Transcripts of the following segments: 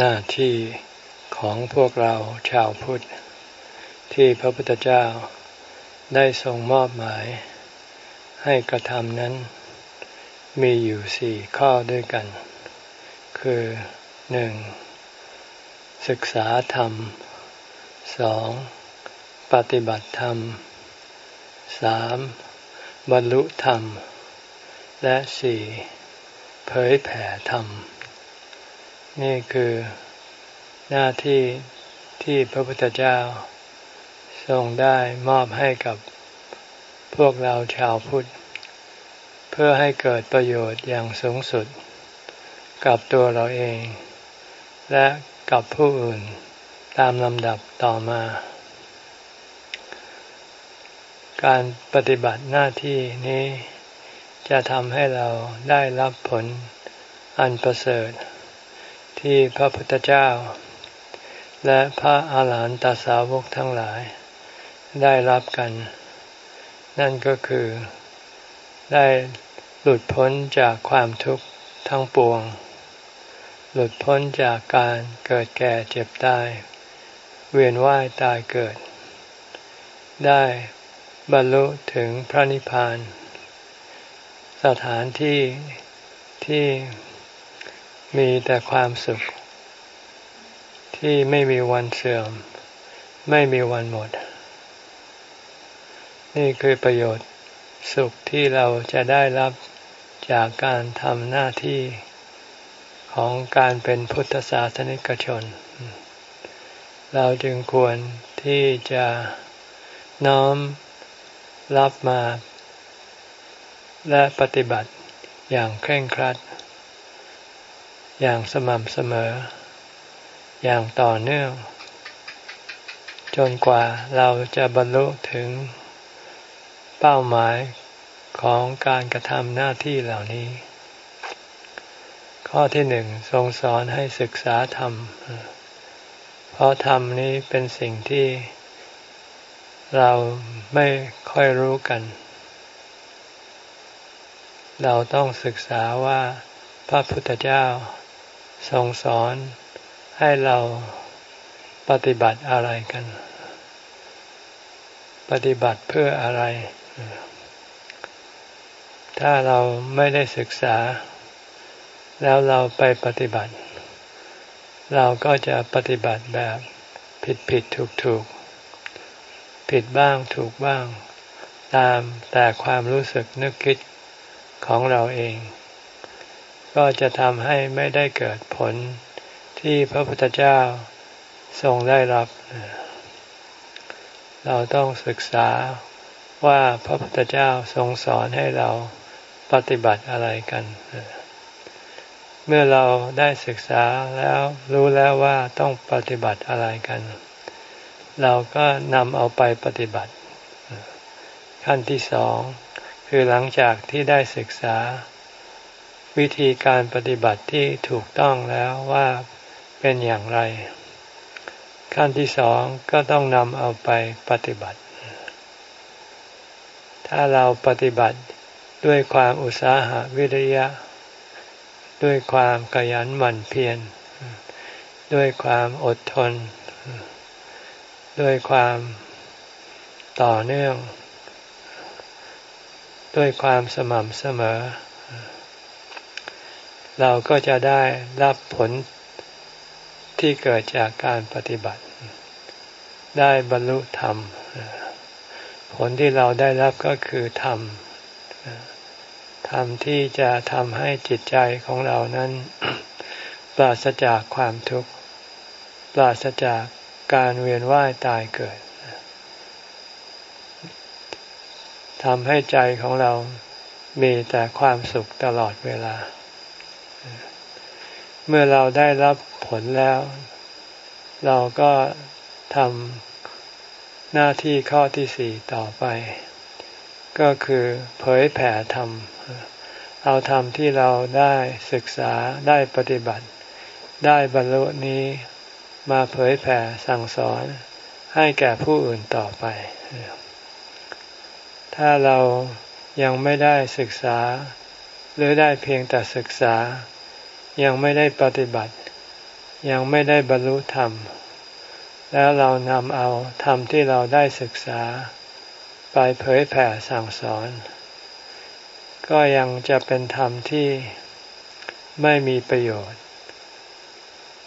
หน้าที่ของพวกเราชาวพุทธ ที่พระพุทธเจ้าได้ทรงมอบหมาย ให้กระทำนั้น มีอยู่สี่ข้อด้วยกัน คือหนึ่งศึกษาธรรมสองปฏิบัติธรรมสามบรรลุธรรม และสี่เผยแผ่ธรรม นี่คือหน้าที่ที่พระพุทธเจ้าทรงได้มอบให้กับพวกเราชาวพุทธ เพื่อให้เกิดประโยชน์อย่างสูงสุด กับตัวเราเอง และกับผู้อื่นตามลำดับต่อมา การปฏิบัติหน้าที่นี้จะทำให้เราได้รับผลอันประเสริฐ ที่พระพุทธเจ้า และพระอาหารหันตสาวกทั้งหลาย ได้รับกัน นั่นก็คือ ได้หลุดพ้นจากความทุกข์ทั้งปวง หลุดพ้นจากการเกิดแก่เจ็บตาย เวียนว่ายตายเกิด ได้บรรลุถึงพระนิพพาน สถานที่ที่ มีแต่ความสุข ที่ไม่มีวันเสื่อม ไม่มีวันหมด นี่คือประโยชน์สุขที่เราจะได้รับจากการทำหน้าที่ของการเป็นพุทธศาสนิกชน เราจึงควรที่จะน้อมรับมา และปฏิบัติอย่างเคร่งครัด อย่างสม่ำเสมอ อย่างต่อเนื่อง จนกว่าเราจะบรรลุถึงเป้าหมายของการกระทำหน้าที่เหล่านี้ ข้อที่หนึ่งทรงสอนให้ศึกษาธรรม เพราะธรรมนี้เป็นสิ่งที่เราไม่ค่อยรู้กัน เราต้องศึกษาว่าพระพุทธเจ้า ทรงสอนให้เราปฏิบัติอะไรกัน ปฏิบัติเพื่ออะไร ถ้าเราไม่ได้ศึกษา แล้วเราไปปฏิบัติ เราก็จะปฏิบัติแบบผิดผิดถูกถูก ผิดบ้างถูกบ้าง ตามแต่ความรู้สึกนึกคิดของเราเอง ก็จะทำให้ไม่ได้เกิดผลที่พระพุทธเจ้าทรงได้รับ เราต้องศึกษาว่าพระพุทธเจ้าทรงสอนให้เราปฏิบัติอะไรกัน เมื่อเราได้ศึกษาแล้วรู้แล้วว่าต้องปฏิบัติอะไรกัน เราก็นำเอาไปปฏิบัติ ขั้นที่สองคือหลังจากที่ได้ศึกษา วิธีการปฏิบัติที่ถูกต้องแล้วว่าเป็นอย่างไร ขั้นที่สองก็ต้องนำเอาไปปฏิบัติ ถ้าเราปฏิบัติด้วยความอุตสาหะวิริยะ ด้วยความขยันหมั่นเพียรด้วยความอดทน ด้วยความต่อเนื่อง ด้วยความสม่ำเสมอ เราก็จะได้รับผลที่เกิดจากการปฏิบัติ ได้บรรลุธรรม ผลที่เราได้รับก็คือธรรมธรรมที่จะทำให้จิตใจของเรานั้น ปราศจากความทุกข์ ปราศจากการเวียนว่ายตายเกิดทำให้ใจของเรามีแต่ความสุขตลอดเวลา เมื่อเราได้รับผลแล้ว เราก็ทำหน้าที่ข้อที่สี่ต่อไป ก็คือเผยแผ่ธรรม เอาธรรมที่เราได้ศึกษาได้ปฏิบัติ ได้บรรลุนี้มาเผยแผ่สั่งสอนให้แก่ผู้อื่นต่อไป ถ้าเรายังไม่ได้ศึกษา หรือได้เพียงแต่ศึกษา ยังไม่ได้ปฏิบัติ ยังไม่ได้บรรลุธรรม แล้วเรานำเอาธรรมที่เราได้ศึกษา ไปเผยแผ่สั่งสอน ก็ยังจะเป็นธรรมที่ไม่มีประโยชน์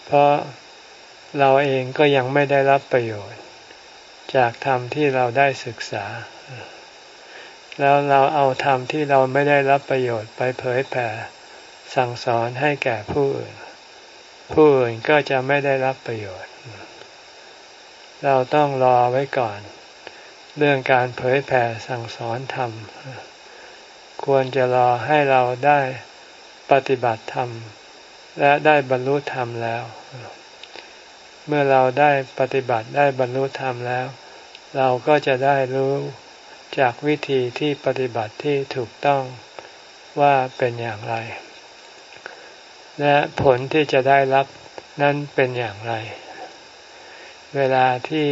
เพราะเราเองก็ยังไม่ได้รับประโยชน์ จากธรรมที่เราได้ศึกษา แล้วเราเอาธรรมที่เราไม่ได้รับประโยชน์ไปเผยแผ่ สั่งสอนให้แก่ผู้อื่น ผู้อื่นก็จะไม่ได้รับประโยชน์ เราต้องรอไว้ก่อน เรื่องการเผยแผ่สั่งสอนธรรม ควรจะรอให้เราได้ปฏิบัติธรรม และได้บรรลุธรรมแล้ว เมื่อเราได้ปฏิบัติได้บรรลุธรรมแล้ว เราก็จะได้รู้จากวิธีที่ปฏิบัติที่ถูกต้องว่าเป็นอย่างไร และผลที่จะได้รับนั้นเป็นอย่างไร เวลาที่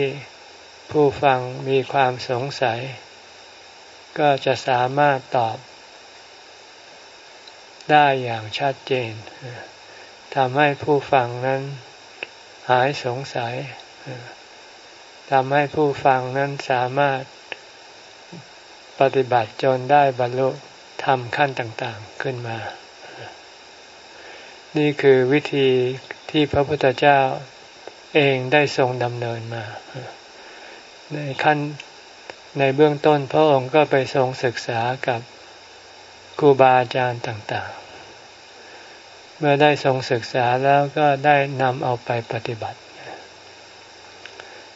ผู้ฟังมีความสงสัย ก็จะสามารถตอบได้อย่างชัดเจนทำให้ผู้ฟังนั้นหายสงสัยทำให้ผู้ฟังนั้นสามารถปฏิบัติจนได้บรรลุธรรมขั้นต่าง ๆขึ้นมา นี่คือวิธีที่พระพุทธเจ้าเองได้ทรงดำเนินมา ในขั้นในเบื้องต้นพระองค์ก็ไปทรงศึกษากับครูบาอาจารย์ต่างๆ เมื่อได้ทรงศึกษาแล้วก็ได้นำเอาไปปฏิบัติ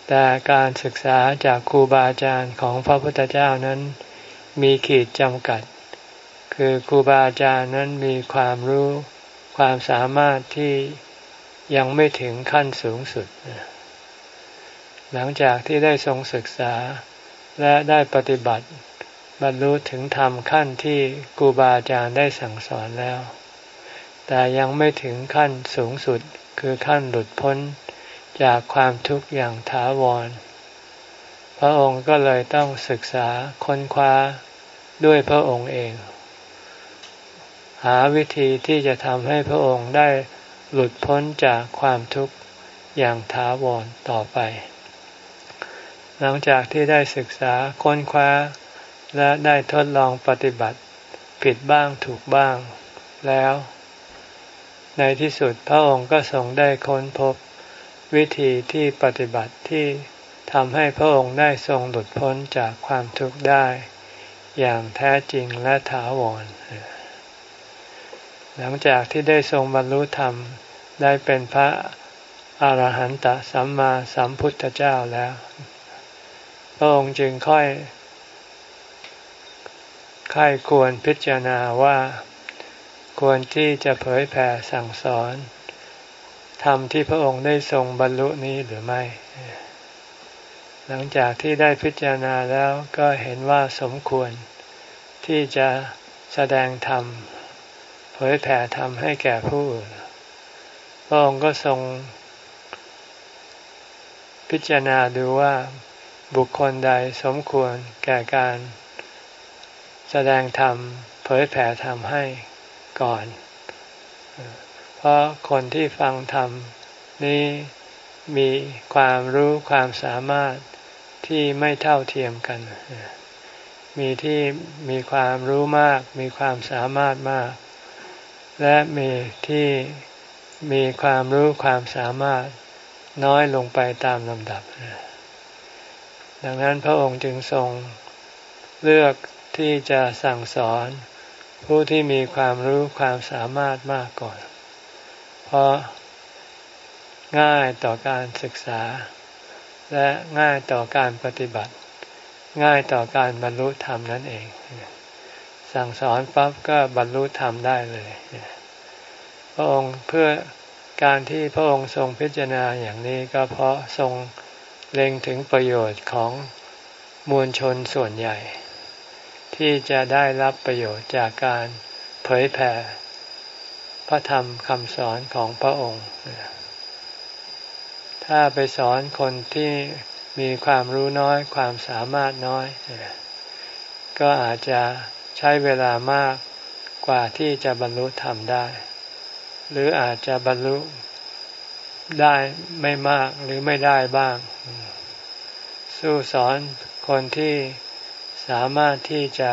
แต่การศึกษาจากครูบาอาจารย์ของพระพุทธเจ้านั้นมีขีดจำกัด คือครูบาอาจารย์นั้นมีความรู้ ความสามารถที่ยังไม่ถึงขั้นสูงสุด หลังจากที่ได้ทรงศึกษาและได้ปฏิบัติ บรรลุถึงธรรมขั้นที่ครูบาอาจารย์ได้สั่งสอนแล้ว แต่ยังไม่ถึงขั้นสูงสุดคือขั้นหลุดพ้นจากความทุกข์อย่างถาวร พระองค์ก็เลยต้องศึกษาค้นคว้าด้วยพระองค์เอง หาวิธีที่จะทำให้พระองค์ได้หลุดพ้นจากความทุกข์อย่างถาวรต่อไป หลังจากที่ได้ศึกษาค้นคว้า และได้ทดลองปฏิบัติ ผิดบ้างถูกบ้างแล้ว ในที่สุดพระองค์ก็ทรงได้ค้นพบ วิธีที่ปฏิบัติที่ทำให้พระองค์ได้ทรงหลุดพ้นจากความทุกข์ได้ อย่างแท้จริงและถาวร หลังจากที่ได้ทรงบรรลุธรรม ได้เป็นพระอาหารหันตสัมมาสัมพุทธเจ้าแล้ว พระองค์จึงค่อยค่ายควรพิจารณาว่าควรที่จะเผยแผ่สั่งสอนธรรมที่พระองค์ได้ทรงบรรลุนี้หรือไม่ หลังจากที่ได้พิจารณาแล้วก็เห็นว่าสมควรที่จะแสดงธรรมเผยแผ่ธรรมให้แก่ผู้อื่นพระองค์ก็ทรงพิจารณาดูว่าบุคคลใดสมควรแก่การ แสดงธรรมเผยแผ่ธรรมให้ก่อน เพราะคนที่ฟังธรรมนี้มีความรู้ความสามารถที่ไม่เท่าเทียมกัน มีที่มีความรู้มาก มีความสามารถมาก และมีที่มีความรู้ความสามารถน้อยลงไปตามลำดับ ดังนั้นพระองค์จึงทรงเลือกที่จะสั่งสอนผู้ที่มีความรู้ความสามารถมากก่อน เพราะง่ายต่อการศึกษา และง่ายต่อการปฏิบัติ ง่ายต่อการบรรลุธรรมนั่นเอง สั่งสอนปั๊บก็บรรลุธรรมได้เลย พระองค์เพื่อการที่พระองค์ทรงพิจารณาอย่างนี้ก็เพราะทรงเล็งถึงประโยชน์ของมวลชนส่วนใหญ่ ที่จะได้รับประโยชน์จากการเผยแผ่พระธรรมคำสอนของพระองค์ ถ้าไปสอนคนที่มีความรู้น้อยความสามารถน้อย ก็อาจจะ ใช้เวลามากกว่าที่จะบรรลุธรรมได้ หรืออาจจะบรรลุได้ไม่มากหรือไม่ได้บ้าง สู้สอนคนที่สามารถที่จะ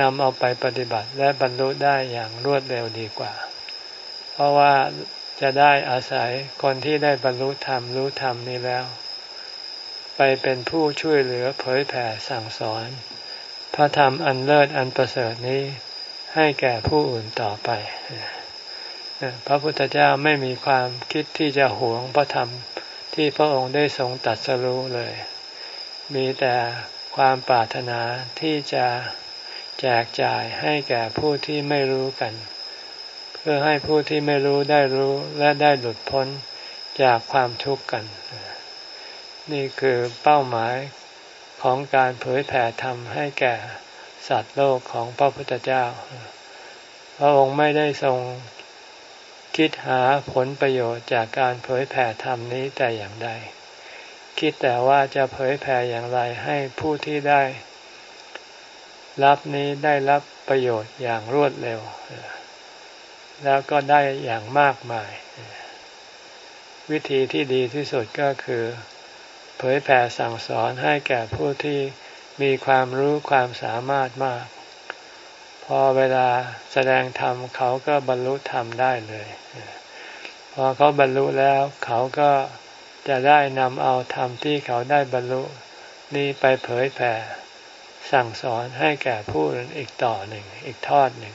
นำเอาไปปฏิบัติและบรรลุได้อย่างรวดเร็วดีกว่า เพราะว่าจะได้อาศัยคนที่ได้บรรลุธรรมรู้ธรรมนี้แล้ว ไปเป็นผู้ช่วยเหลือเผยแผ่สั่งสอน พระธรรมอันเลิศอันประเสริฐนี้ให้แก่ผู้อื่นต่อไป พระพุทธเจ้าไม่มีความคิดที่จะหวงพระธรรมที่พระองค์ได้ทรงตัดสรู้เลย มีแต่ความปรารถนาที่จะแจกจ่ายให้แก่ผู้ที่ไม่รู้กัน เพื่อให้ผู้ที่ไม่รู้ได้รู้และได้หลุดพ้นจากความทุกข์กัน นี่คือเป้าหมาย ของการเผยแผ่ธรรมให้แก่สัตว์โลกของพระพุทธเจ้า พระองค์ไม่ได้ทรงคิดหาผลประโยชน์จากการเผยแผ่ธรรมนี้แต่อย่างใด คิดแต่ว่าจะเผยแผ่อย่างไรให้ผู้ที่ได้ รับนี้ได้รับประโยชน์อย่างรวดเร็ว แล้วก็ได้อย่างมากมาย วิธีที่ดีที่สุดก็คือ ผยแผ่สั่งสอนให้แก่ผู้ที่มีความรู้ความสามารถมาก พอเวลาแสดงธรรมเขาก็บรรลุธรรมได้เลย พอเขาบรรลุแล้วเขาก็จะได้นำเอาธรรมที่เขาได้บรรลุนี้ไปเผยแผ่ สั่งสอนให้แก่ผู้อื่นอีกต่อหนึ่งอีกทอดหนึ่ง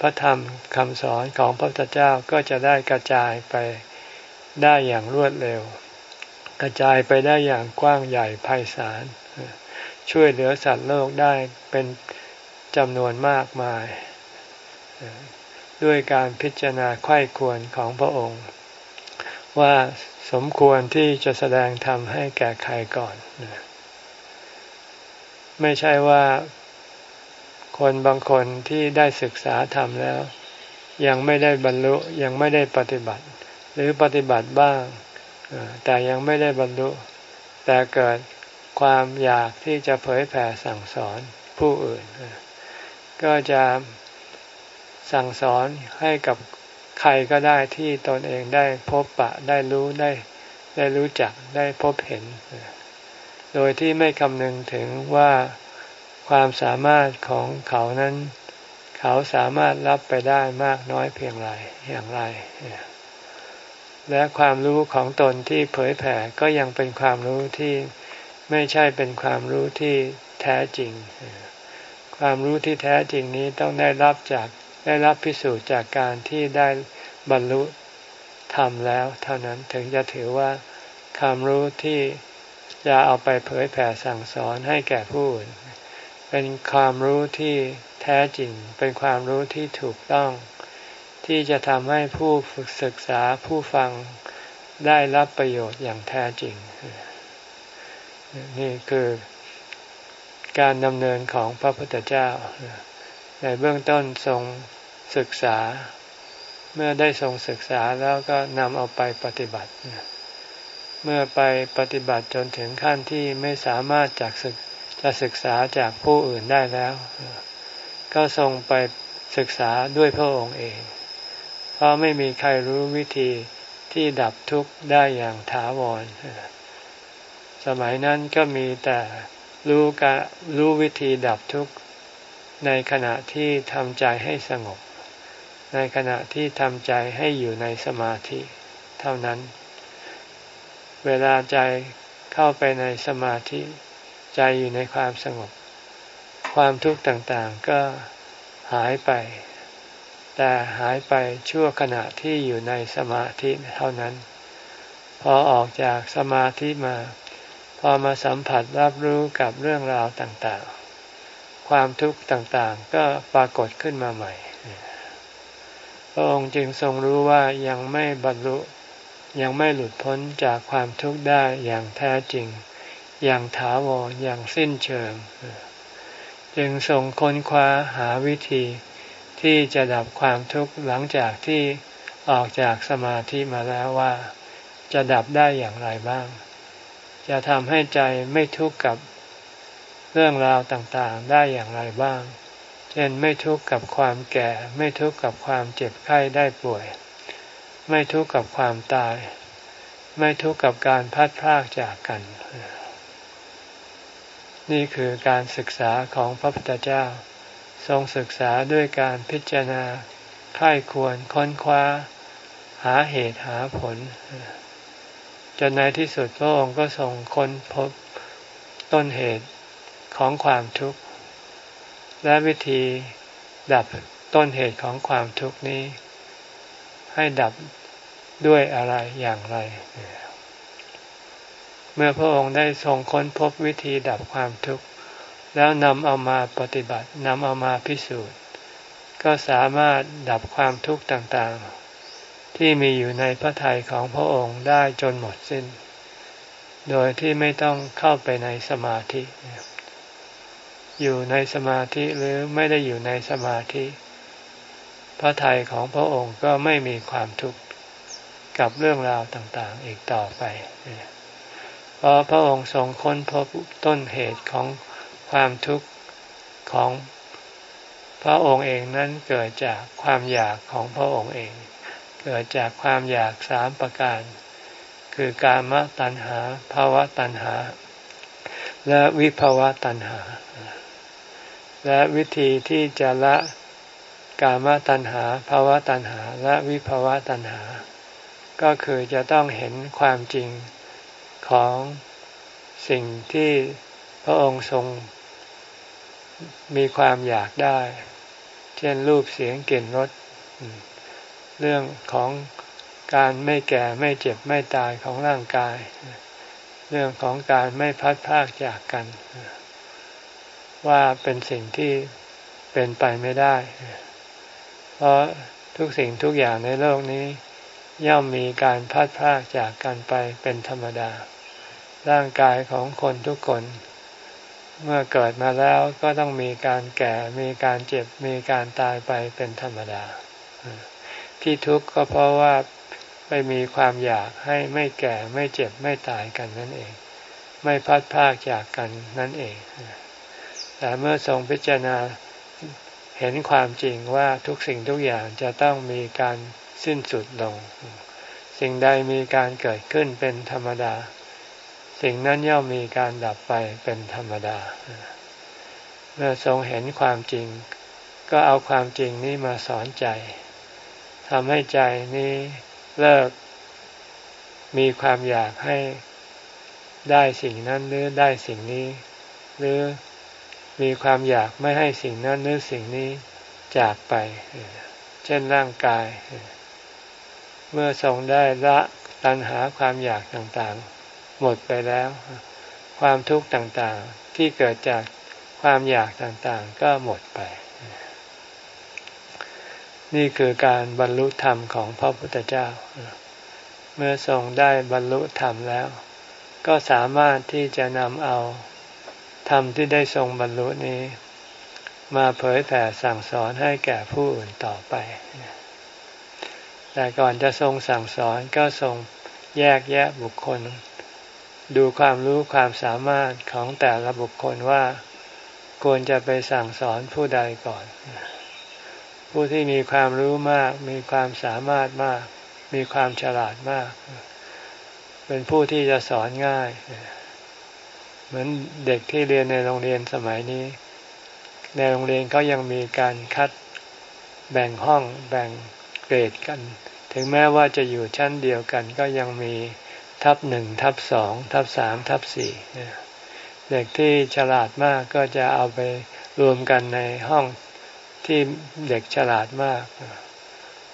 พระธรรมคำสอนของพระพุทธเจ้าก็จะได้กระจายไปได้อย่างรวดเร็ว กระจายไปได้อย่างกว้างใหญ่ไพศาล ช่วยเหลือสัตว์โลกได้เป็นจำนวนมากมาย ด้วยการพิจารณาไข้ควรของพระองค์ ว่าสมควรที่จะแสดงธรรมให้แก่ใครก่อน ไม่ใช่ว่าคนบางคนที่ได้ศึกษาธรรมแล้ว ยังไม่ได้บรรลุยังไม่ได้ปฏิบัติ หรือปฏิบัติบ้าง แต่ยังไม่ได้บรรลุ แต่เกิดความอยากที่จะเผยแผ่สั่งสอนผู้อื่น ก็จะสั่งสอนให้กับใครก็ได้ที่ตนเองได้พบปะได้รู้ได้ได้รู้จักได้พบเห็น โดยที่ไม่คำนึงถึงว่าความสามารถของเขานั้น เขาสามารถรับไปได้มากน้อยเพียงไรอย่างไร และความรู้ของตนที่เผยแผ่ก็ยังเป็นความรู้ที่ไม่ใช่เป็นความรู้ที่แท้จริง ความรู้ที่แท้จริงนี้ต้องได้รับจากได้รับพิสูจน์จากการที่ได้บรรลุธรรมแล้ว เท่านั้นถึงจะถือว่าความรู้ที่จะเอาไปเผยแผ่สั่งสอนให้แก่ผู้อื่นเป็นความรู้ที่แท้จริง เป็นความรู้ที่ถูกต้อง ที่จะทำให้ผู้ฝึกศึกษาผู้ฟังได้รับประโยชน์อย่างแท้จริง นี่คือการดำเนินของพระพุทธเจ้า ในเบื้องต้นทรงศึกษา เมื่อได้ทรงศึกษาแล้วก็นำเอาไปปฏิบัติ เมื่อไปปฏิบัติจนถึงขั้นที่ไม่สามารถจากศึกจะศึกษาจากผู้อื่นได้แล้ว ก็ทรงไปศึกษาด้วยพระองค์เอง เพราะไม่มีใครรู้วิธีที่ดับทุกข์ได้อย่างถาวร สมัยนั้นก็มีแต่รู้กะรู้วิธีดับทุกข์ในขณะที่ทำใจให้สงบ ในขณะที่ทำใจให้อยู่ในสมาธิ เท่านั้น เวลาใจเข้าไปในสมาธิ ใจอยู่ในความสงบ ความทุกข์ต่างๆก็หายไป แต่หายไปชั่วขณะที่อยู่ในสมาธิเท่านั้น พอออกจากสมาธิมา พอมาสัมผัสรับรู้กับเรื่องราวต่างๆ ความทุกข์ต่างๆ ก็ปรากฏขึ้นมาใหม่พระองค์จึงทรงรู้ว่ายังไม่บรรลุยังไม่หลุดพ้นจากความทุกข์ได้อย่างแท้จริง อย่างถาวรอย่างสิ้นเชิง จึงทรงค้นคว้าหาวิธี ที่จะดับความทุกข์หลังจากที่ออกจากสมาธิมาแล้วว่า จะดับได้อย่างไรบ้าง จะทำให้ใจไม่ทุกข์กับเรื่องราวต่างๆได้อย่างไรบ้าง เช่นไม่ทุกข์กับความแก่ ไม่ทุกข์กับความเจ็บไข้ได้ป่วย ไม่ทุกข์กับความตาย ไม่ทุกข์กับการพัดพรากจากกัน นี่คือการศึกษาของพระพุทธเจ้า ทรงศึกษาด้วยการพิจารณาค่ายควรค้นคว้า หาเหตุหาผล จนในที่สุดพระองค์ก็ทรงค้นพบต้นเหตุของความทุกข์ และวิธีดับต้นเหตุของความทุกข์นี้ ให้ดับด้วยอะไรอย่างไร เมื่อพระองค์ได้ทรงค้นพบวิธีดับความทุกข์ แล้วนำเอามาปฏิบัตินำเอามาพิสูจน์ ก็สามารถดับความทุกข์ต่างๆ ที่มีอยู่ในพระทัยของพระองค์ได้จนหมดสิ้น โดยที่ไม่ต้องเข้าไปในสมาธิ อยู่ในสมาธิหรือไม่ได้อยู่ในสมาธิ พระทัยของพระองค์ก็ไม่มีความทุกข์กับเรื่องราวต่างๆ อีกต่อไป เพราะพระองค์ทรงค้นพบต้นเหตุของ ความทุกข์ของพระองค์เองนั้นเกิดจากความอยากของพระองค์เอง เกิดจากความอยากสามประการ คือกามตัณหาภาวะตัณหา และวิภาวะตัณหา และวิธีที่จะละกามตัณหาภาวะตัณหา และวิภาวะตัณหา ก็คือจะต้องเห็นความจริงของสิ่งที่พระองค์ทรง มีความอยากได้ เช่นรูปเสียงกลิ่นรสเรื่องของการไม่แก่ไม่เจ็บไม่ตายของร่างกาย เรื่องของการไม่พัดพากจากกัน ว่าเป็นสิ่งที่เป็นไปไม่ได้ เพราะทุกสิ่งทุกอย่างในโลกนี้ ย่อมมีการพัดพากจากกันไปเป็นธรรมดา ร่างกายของคนทุกคน เมื่อเกิดมาแล้วก็ต้องมีการแก่ มีการเจ็บ มีการตายไปเป็นธรรมดา ที่ทุกข์ก็เพราะว่าไปมีความอยากให้ไม่แก่ไม่เจ็บไม่ตายกันนั่นเอง ไม่พัดพากจากกันนั่นเอง แต่เมื่อทรงพิจารณาเห็นความจริงว่าทุกสิ่งทุกอย่างจะต้องมีการสิ้นสุดลง สิ่งใดมีการเกิดขึ้นเป็นธรรมดา สิ่งนั้นย่อมมีการดับไปเป็นธรรมดา เมื่อทรงเห็นความจริง ก็เอาความจริงนี้มาสอนใจทำให้ใจนี้เลิกมีความอยากให้ได้สิ่งนั้นหรือได้สิ่งนี้ หรือมีความอยากไม่ให้สิ่งนั้นหรือสิ่งนี้จากไป เช่นร่างกาย เมื่อทรงได้ละตัณหาความอยากต่างๆ หมดไปแล้ว ความทุกข์ต่างๆที่เกิดจากความอยากต่างๆ ก็หมดไป นี่คือการบรรลุธรรมของพระพุทธเจ้า เมื่อทรงได้บรรลุธรรมแล้ว ก็สามารถที่จะนำเอาธรรมที่ได้ทรงบรรลุนี้ มาเผยแผ่สั่งสอนให้แก่ผู้อื่นต่อไป แต่ก่อนจะทรงสั่งสอนก็ทรงแยกแยะบุคคล ดูความรู้ความสามารถของแต่ละบุคคลว่าควรจะไปสั่งสอนผู้ใดก่อน ผู้ที่มีความรู้มาก มีความสามารถมาก มีความฉลาดมาก เป็นผู้ที่จะสอนง่าย เหมือนเด็กที่เรียนในโรงเรียนสมัยนี้ ในโรงเรียนก็ยังมีการคัดแบ่งห้องแบ่งเกรดกัน ถึงแม้ว่าจะอยู่ชั้นเดียวกันก็ยังมี ทับหนึ่งทับสองทับสามทับสี่เด็กที่ฉลาดมากก็จะเอาไปรวมกันในห้องที่เด็กฉลาดมาก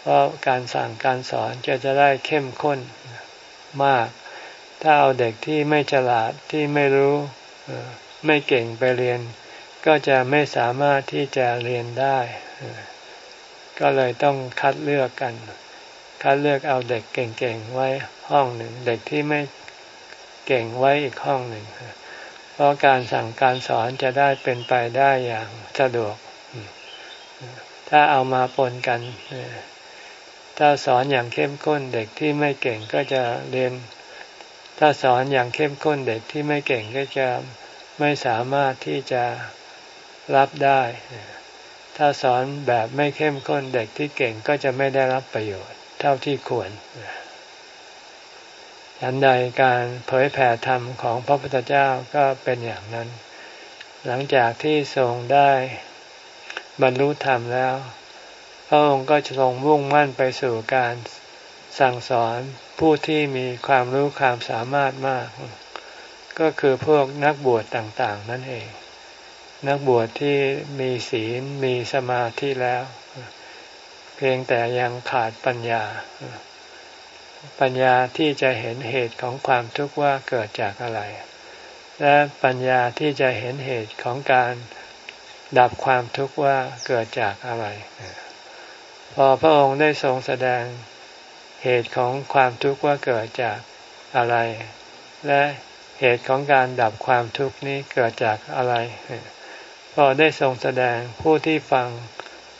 เพราะการสั่งการสอนจะจะได้เข้มข้นมาก ถ้าเอาเด็กที่ไม่ฉลาดที่ไม่รู้ไม่เก่งไปเรียน ก็จะไม่สามารถที่จะเรียนได้ ก็เลยต้องคัดเลือกกัน คัดเลือกเอาเด็กเก่งๆไว้ห้องหนึ่ง เด็กที่ไม่เก่งไว้อีกห้องหนึ่ง เพราะการสั่งการสอนจะได้เป็นไปได้อย่างสะดวก ถ้าเอามาปนกัน ถ้าสอนอย่างเข้มข้นเด็กที่ไม่เก่งก็จะเรียน ถ้าสอนอย่างเข้มข้นเด็กที่ไม่เก่งก็จะไม่สามารถที่จะรับได้ ถ้าสอนแบบไม่เข้มข้นเด็กที่เก่งก็จะไม่ได้รับประโยชน์ เท่าที่ควรฉันใดการเผยแผ่ธรรมของพระพุทธเจ้าก็เป็นอย่างนั้น หลังจากที่ทรงได้บรรลุธรรมแล้ว พระองค์ก็จะทรงมุ่งมั่นไปสู่การสั่งสอนผู้ที่มีความรู้ความสามารถมาก ก็คือพวกนักบวชต่างๆ นั่นเอง นักบวชที่มีศีลมีสมาธิแล้ว พียงแต่ยังขาดปัญญา ปัญญาที่จะเห็นเหตุของความทุกข์ว่าเกิดจากอะไร และปัญญาที่จะเห็นเหตุของการดับความทุกข์ว่าเกิดจากอะไร พอพระองค์ได้ทรงแสดงเหตุของความทุกข์ว่าเกิดจากอะไร และเหตุของการดับความทุกข์นี้เกิดจากอะไร พอได้ทรงแสดงผู้ที่ฟัง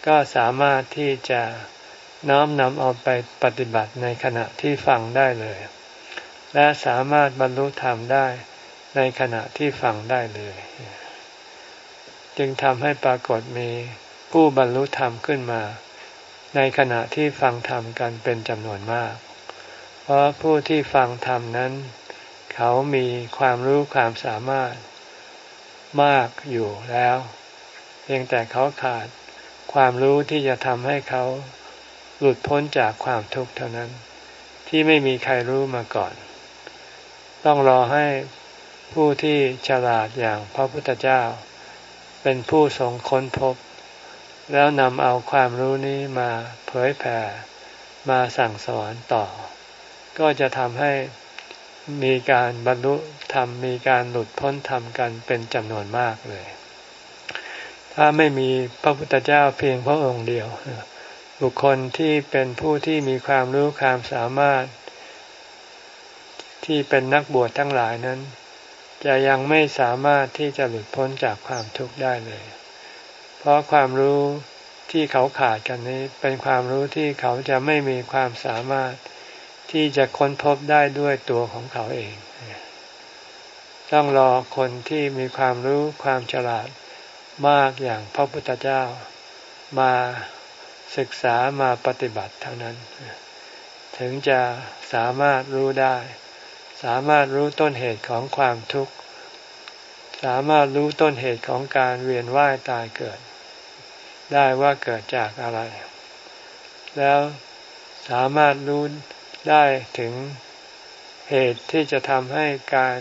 ก็สามารถที่จะน้อมนำเอาไปปฏิบัติในขณะที่ฟังได้เลย และสามารถบรรลุธรรมได้ในขณะที่ฟังได้เลย จึงทำให้ปรากฏมีผู้บรรลุธรรมขึ้นมา ในขณะที่ฟังธรรมกันเป็นจำนวนมาก เพราะผู้ที่ฟังธรรมนั้น เขามีความรู้ความสามารถมากอยู่แล้ว เพียงแต่เขาขาด ความรู้ที่จะทำให้เขาหลุดพ้นจากความทุกข์เท่านั้น ที่ไม่มีใครรู้มาก่อน ต้องรอให้ผู้ที่ฉลาดอย่างพระพุทธเจ้า เป็นผู้ทรงค้นพบ แล้วนำเอาความรู้นี้มาเผยแผ่มาสั่งสอนต่อ ก็จะทำให้มีการบรรลุธรรมมีการหลุดพ้นธรรมกันเป็นจำนวนมากเลย ถ้าไม่มีพระพุทธเจ้าเพียงพระองค์เดียว บุคคลที่เป็นผู้ที่มีความรู้ความสามารถ ที่เป็นนักบวชทั้งหลายนั้น จะยังไม่สามารถที่จะหลุดพ้นจากความทุกข์ได้เลย เพราะความรู้ที่เขาขาดกันนี้เป็นความรู้ที่เขาจะไม่มีความสามารถที่จะค้นพบได้ด้วยตัวของเขาเอง ต้องรอคนที่มีความรู้ความฉลาด มากอย่างพระพุทธเจ้ามาศึกษามาปฏิบัติเท่านั้น ถึงจะสามารถรู้ได้ สามารถรู้ต้นเหตุของความทุกข์ สามารถรู้ต้นเหตุของการเวียนว่ายตายเกิด ได้ว่าเกิดจากอะไร แล้วสามารถรู้ได้ถึงเหตุที่จะทำให้การ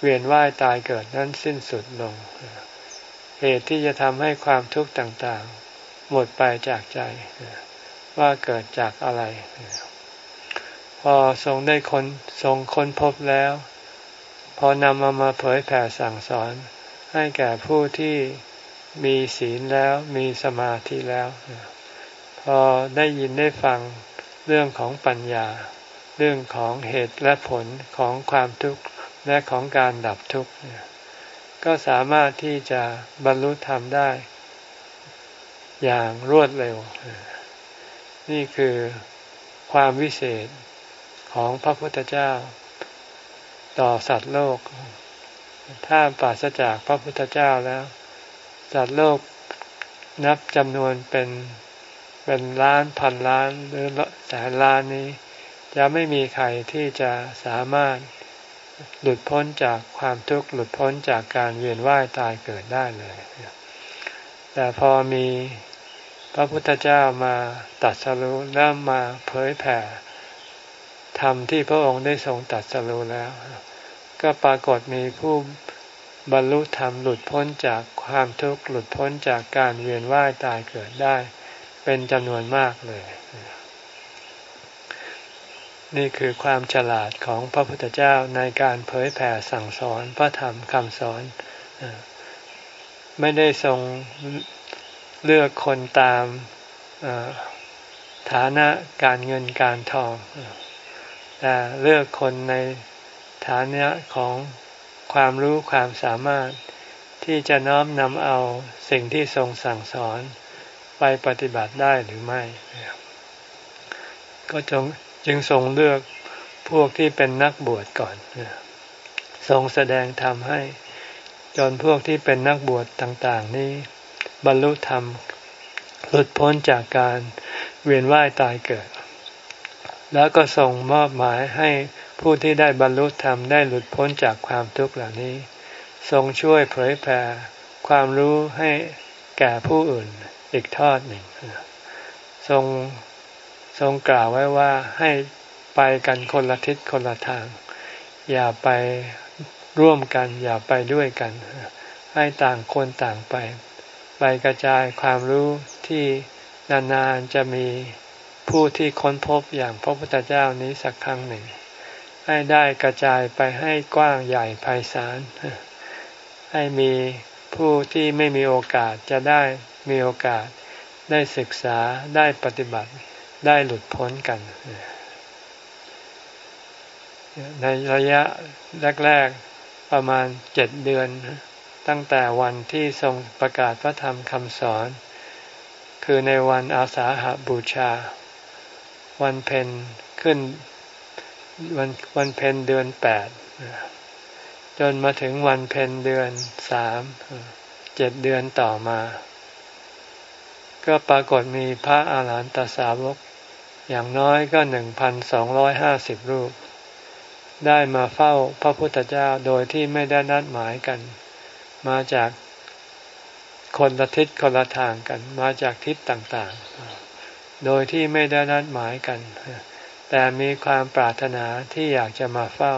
เวียนว่ายตายเกิดนั้นสิ้นสุดลง เหตุที่จะทำให้ความทุกข์ต่างๆ หมดไปจากใจ ว่าเกิดจากอะไร พอทรงได้คนทรงค้นพบแล้ว พอนำมามาเผยแผ่สั่งสอน ให้แก่ผู้ที่มีศีลแล้วมีสมาธิแล้ว พอได้ยินได้ฟังเรื่องของปัญญา เรื่องของเหตุและผลของความทุกข์และของการดับทุกข์ ก็สามารถที่จะบรรลุธรรมได้ อย่างรวดเร็ว นี่คือความวิเศษของพระพุทธเจ้า ต่อสัตว์โลก ถ้าปราศจากพระพุทธเจ้าแล้ว สัตว์โลกนับจำนวนเป็นเป็นล้านพันล้านหรือแสนล้านนี้ จะไม่มีใครที่จะสามารถ หลุดพ้นจากความทุกข์หลุดพ้นจากการเวียนว่ายตายเกิดได้เลย แต่พอมีพระพุทธเจ้ามาตัดสรุแล้วมาเผยแผ่ธรรมที่พระองค์ได้ทรงตัดสรุแล้ว ก็ปรากฏมีผู้บรรลุธรรมหลุดพ้นจากความทุกข์หลุดพ้นจากการเวียนว่ายตายเกิดได้ เป็นจำนวนมากเลย นี่คือความฉลาดของพระพุทธเจ้าในการเผยแผ่สั่งสอนพระธรรมคำสอน ไม่ได้ทรงเลือกคนตามฐานะการเงินการทอง แต่เลือกคนในฐานะของความรู้ความสามารถที่จะน้อมนำเอาสิ่งที่ทรงสั่งสอนไปปฏิบัติได้หรือไม่ ก็จง จึงทรงเลือกพวกที่เป็นนักบวชก่อนทรงแสดงธรรมให้ จนพวกที่เป็นนักบวชต่าง ๆ นี้ บรรลุธรรมหลุดพ้นจากการเวียนว่ายตายเกิด แล้วก็ส่งมอบหมายให้ผู้ที่ได้บรรลุธรรมได้หลุดพ้นจากความทุกข์เหล่านี้ ทรงช่วยเผยแผ่ความรู้ให้แก่ผู้อื่นอีกทอดหนึ่ง ทรง ทรงกล่าวไว้ว่าให้ไปกันคนละทิศคนละทาง อย่าไปร่วมกัน อย่าไปด้วยกัน ให้ต่างคนต่างไป ไปกระจายความรู้ที่นานๆจะมีผู้ที่ค้นพบอย่างพระพุทธเจ้านี้สักครั้งหนึ่ง ให้ได้กระจายไปให้กว้างใหญ่ไพศาลให้มีผู้ที่ไม่มีโอกาสจะได้มีโอกาสได้ศึกษาได้ปฏิบัติ ได้หลุดพ้นกัน ในระยะแรก ๆ ประมาณเจ็ดเดือน ตั้งแต่วันที่ทรงประกาศพระธรรมคำสอน คือในวันอาสาหาบูชา วันเพ็ญขึ้นวันวันเพ็ญเดือนแปดจนมาถึงวันเพ็ญเดือนสามเจ็ดเดือนต่อมา ก็ปรากฏมีพระอาหารหันตสาวก อย่างน้อยก็หนึ่งพันสองร้อยห้าสิบรูป ได้มาเฝ้าพระพุทธเจ้าโดยที่ไม่ได้นัดหมายกัน มาจากคนละทิศคนละทางกัน มาจากทิศต่างๆ โดยที่ไม่ได้นัดหมายกัน แต่มีความปรารถนาที่อยากจะมาเฝ้า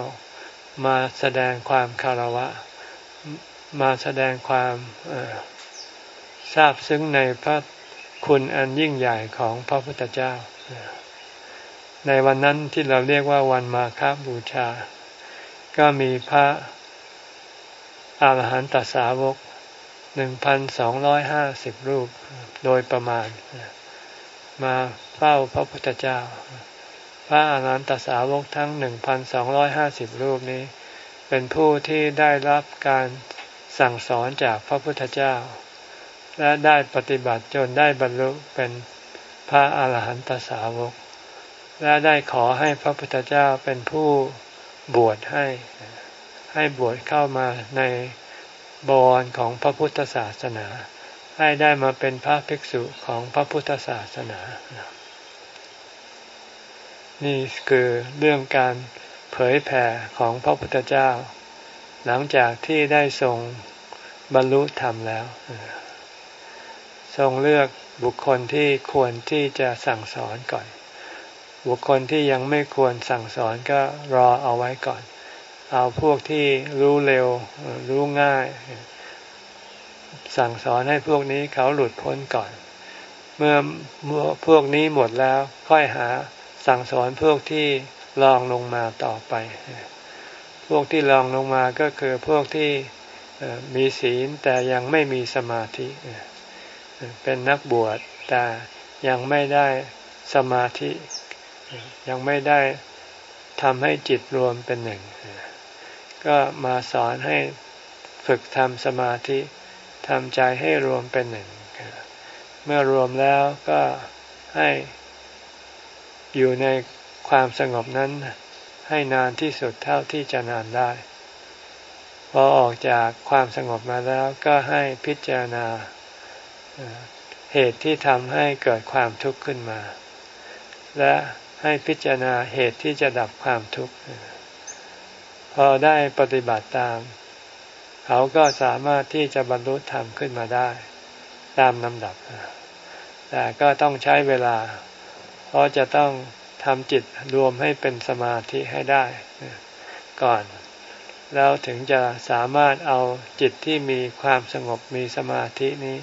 มาแสดงความคารวะ มาแสดงความทราบซึ้งในพระคุณอันยิ่งใหญ่ของพระพุทธเจ้า ในวันนั้นที่เราเรียกว่าวันมาคาบูชา ก็มีพระอาหารหันตสาวกหนึ่งพันสองร้อยห้าสิบรูปโดยประมาณ มาเฝ้าพระพุทธเจ้า พระอาหารหันตสาวกทั้งหนึ่งพันสองร้อยห้าสิบรูปนี้ เป็นผู้ที่ได้รับการสั่งสอนจากพระพุทธเจ้า และได้ปฏิบัติจนได้บรรลุเป็นพระอาหารหันตสาวก และได้ขอให้พระพุทธเจ้าเป็นผู้บวชให้ ให้บวชเข้ามาในบวรของพระพุทธศาสนา ให้ได้มาเป็นพระภิกษุของพระพุทธศาสนา นี่คือเรื่องการเผยแผ่ของพระพุทธเจ้า หลังจากที่ได้ทรงบรรลุธรรมแล้ว ทรงเลือกบุคคลที่ควรที่จะสั่งสอนก่อน บุคคลที่ยังไม่ควรสั่งสอนก็รอเอาไว้ก่อน เอาพวกที่รู้เร็วรู้ง่าย สั่งสอนให้พวกนี้เขาหลุดพ้นก่อน เมื่อพวกนี้หมดแล้วค่อยหาสั่งสอนพวกที่ลองลงมาต่อไป พวกที่ลองลงมาก็คือพวกที่มีศีลแต่ยังไม่มีสมาธิ เป็นนักบวชแต่ยังไม่ได้สมาธิ ยังไม่ได้ทำให้จิตรวมเป็นหนึ่ง ก็มาสอนให้ฝึกทำสมาธิทำใจให้รวมเป็นหนึ่ง เมื่อรวมแล้วก็ให้อยู่ในความสงบนั้นให้นานที่สุดเท่าที่จะนานได้ พอออกจากความสงบมาแล้วก็ให้พิจารณาเหตุที่ทำให้เกิดความทุกข์ขึ้นมา และ ให้พิจารณาเหตุที่จะดับความทุกข์ พอได้ปฏิบัติตาม เขาก็สามารถที่จะบรรลุธรรมขึ้นมาได้ ตามลำดับ แต่ก็ต้องใช้เวลา เพราะจะต้องทำจิตรวมให้เป็นสมาธิให้ได้ ก่อน แล้วถึงจะสามารถเอาจิตที่มีความสงบมีสมาธินี้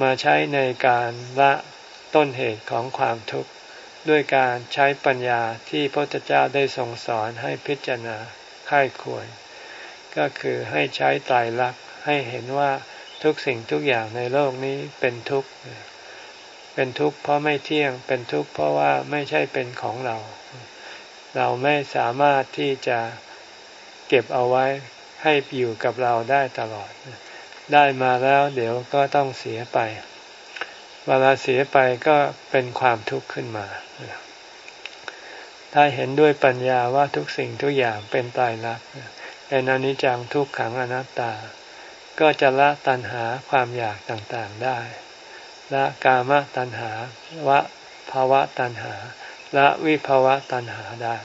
มาใช้ในการละต้นเหตุของความทุกข์ ด้วยการใช้ปัญญาที่พระพุทธเจ้าได้ทรงสอนให้พิจารณาค่ายควร ก็คือให้ใช้ไตรลักให้เห็นว่าทุกสิ่งทุกอย่างในโลกนี้เป็นทุกข์เป็นทุกข์เพราะไม่เที่ยงเป็นทุกข์เพราะว่าไม่ใช่เป็นของเรา เราไม่สามารถที่จะเก็บเอาไว้ให้อยู่กับเราได้ตลอด ได้มาแล้วเดี๋ยวก็ต้องเสียไป เวลาเสียไปก็เป็นความทุกข์ขึ้นมา ถ้าเห็นด้วยปัญญาว่าทุกสิ่งทุกอย่างเป็นตายรักเป็นอนิจจังทุกขังอนัตตา ก็จะละตัณหาความอยากต่างๆได้ ละกามตัณหาวะภาวะตัณหา ละวิภาวะตัณหาได้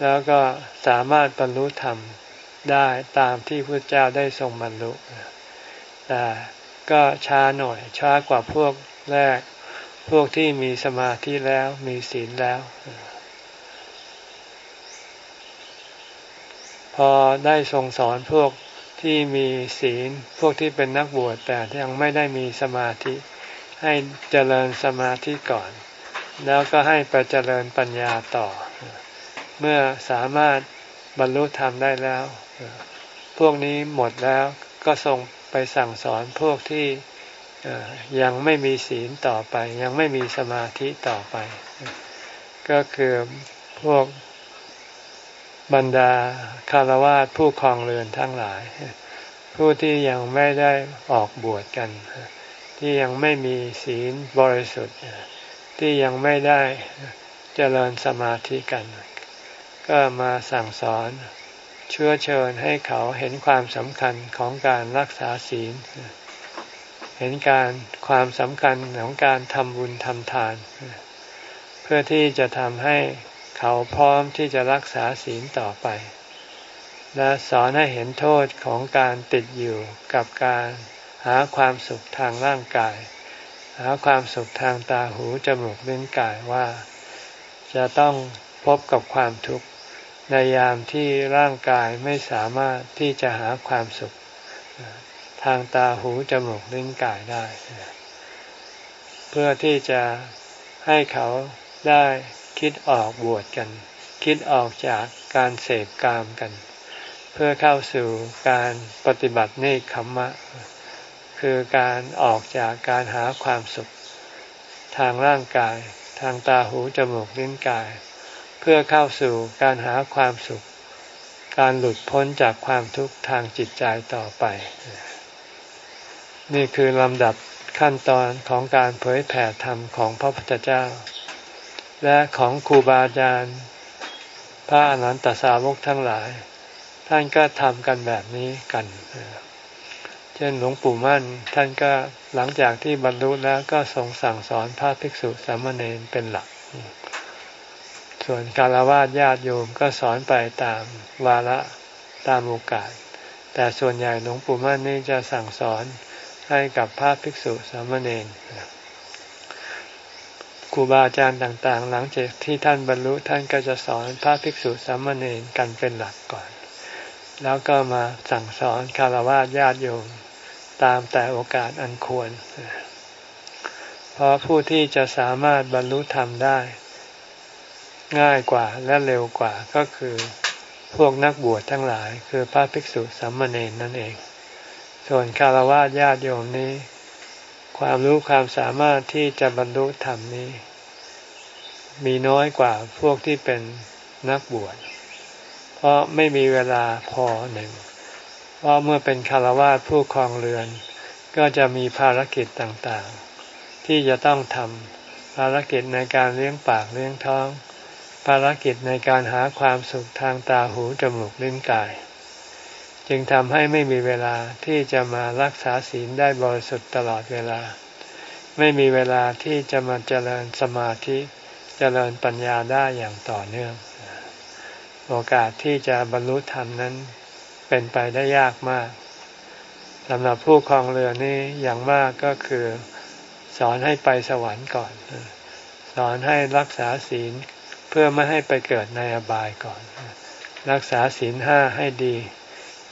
แล้วก็สามารถบรรลุธรรมได้ตามที่พระเจ้าได้ทรงบรรลุแต่ ก็ช้าหน่อย ช้ากว่าพวกแรก พวกที่มีสมาธิแล้วมีศีลแล้ว พอได้ทรงสอนพวกที่มีศีล พวกที่เป็นนักบวชแต่ยังไม่ได้มีสมาธิ ให้เจริญสมาธิก่อน แล้วก็ให้ไปเจริญปัญญาต่อ เมื่อสามารถบรรลุธรรมได้แล้ว พวกนี้หมดแล้วก็ทรง ไปสั่งสอนพวกที่ยังไม่มีศีลต่อไป ยังไม่มีสมาธิต่อไป ก็คือพวกบรรดาคารวะผู้ครองเรือนทั้งหลาย ผู้ที่ยังไม่ได้ออกบวชกัน ที่ยังไม่มีศีลบริสุทธิ์ ที่ยังไม่ได้เจริญสมาธิกัน ก็มาสั่งสอน เชื้อเชิญให้เขาเห็นความสำคัญของการรักษาศีล เห็นการความสำคัญของการทำบุญทำทาน เพื่อที่จะทำให้เขาพร้อมที่จะรักษาศีลต่อไป และสอนให้เห็นโทษของการติดอยู่กับการหาความสุขทางร่างกาย หาความสุขทางตาหูจมูกลิ้นกายว่า จะต้องพบกับความทุกข์ ในยามที่ร่างกายไม่สามารถที่จะหาความสุข ทางตาหูจมูกลิ้นกายได้ เพื่อที่จะให้เขาได้คิดออกบวชกัน คิดออกจากการเสพกามกัน เพื่อเข้าสู่การปฏิบัติเนคขมมะ คือการออกจากการหาความสุข ทางร่างกาย ทางตาหูจมูกลิ้นกาย เพื่อเข้าสู่การหาความสุข การหลุดพ้นจากความทุกข์ทางจิตใจต่อไป นี่คือลำดับขั้นตอนของการเผยแผ่ธรรมของพระพุทธเจ้า และของครูบาอาจารย์ พระอนันตสาวกทั้งหลาย ท่านก็ทำกันแบบนี้กัน เช่นหลวงปู่มั่นท่านก็หลังจากที่บรรลุแล้วก็ทรงสั่งสอนพระภิกษุสามเณรเป็นหลัก ส่วนการวาสญาติโยมก็สอนไปตามวาระตามโอกาส แต่ส่วนใหญ่หลวงปู่มั่นนี่จะสั่งสอนให้กับพระภิกษุสามเณรครูบาอาจารย์ต่างๆ หลังจากที่ท่านบรรลุท่านก็จะสอนพระภิกษุสามเณรกันเป็นหลักก่อน แล้วก็มาสั่งสอนคารวะญาติโยมตามแต่โอกาสอันควร เพราะผู้ที่จะสามารถบรรลุธรรมได้ ง่ายกว่าและเร็วกว่าก็คือพวกนักบวชทั้งหลาย คือพระภิกษุสามเณรนั่นเอง ส่วนคารวะญาติโยมนี้ ความรู้ความสามารถที่จะบรรลุธรรมนี้ มีน้อยกว่าพวกที่เป็นนักบวช เพราะไม่มีเวลาพอหนึ่ง เพราะเมื่อเป็นคารวะผู้ครองเรือน ก็จะมีภารกิจต่างๆ ที่จะต้องทำภารกิจในการเลี้ยงปากเลี้ยงท้อง ภารกิจในการหาความสุขทางตาหูจมูกลิ้นกาย จึงทำให้ไม่มีเวลาที่จะมารักษาศีลได้บริสุทธิ์ตลอดเวลา ไม่มีเวลาที่จะมาเจริญสมาธิเจริญปัญญาได้อย่างต่อเนื่อง โอกาสที่จะบรรลุธรรมนั้นเป็นไปได้ยากมากสำหรับผู้คลองเรือนี่อย่างมากก็คือ สอนให้ไปสวรรค์ก่อน สอนให้รักษาศีล เพื่อไม่ให้ไปเกิดในอบายก่อน รักษาศีลห้าให้ดี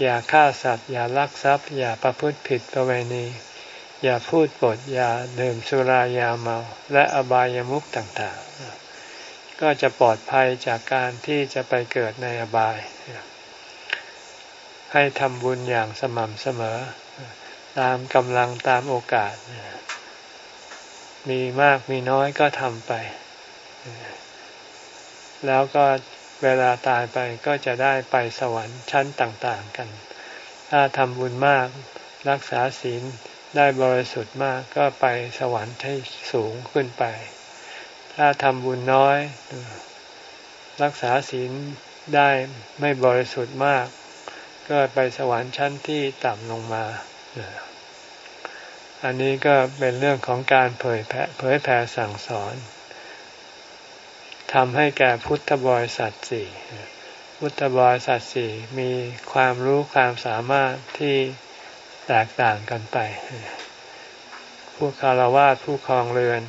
อย่าฆ่าสัตว์ อย่าลักทรัพย์ อย่าประพฤติผิดประเวณี อย่าพูดปดอย่าดื่มสุรายาเมา และอบายามุขต่างๆ ก็จะปลอดภัยจากการที่จะไปเกิดในอบาย ให้ทำบุญอย่างสม่ำเสมอ ตามกำลังตามโอกาส มีมากมีน้อยก็ทำไป แล้วก็เวลาตายไปก็จะได้ไปสวรรค์ชั้นต่างๆกัน ถ้าทำบุญมากรักษาศีลได้บริสุทธิ์มากก็ไปสวรรค์ที่สูงขึ้นไป ถ้าทำบุญน้อย รักษาศีลได้ไม่บริสุทธิ์มาก ก็ไปสวรรค์ชั้นที่ต่ำลงมา อันนี้ก็เป็นเรื่องของการเผยแผ่เผยแผ่สั่งสอน ทำให้แก่พุทธบริษัทสี่พุทธบริษัทสี่มีความรู้ความสามารถที่แตกต่างกันไป ผู้คารวะผู้ครองเรือน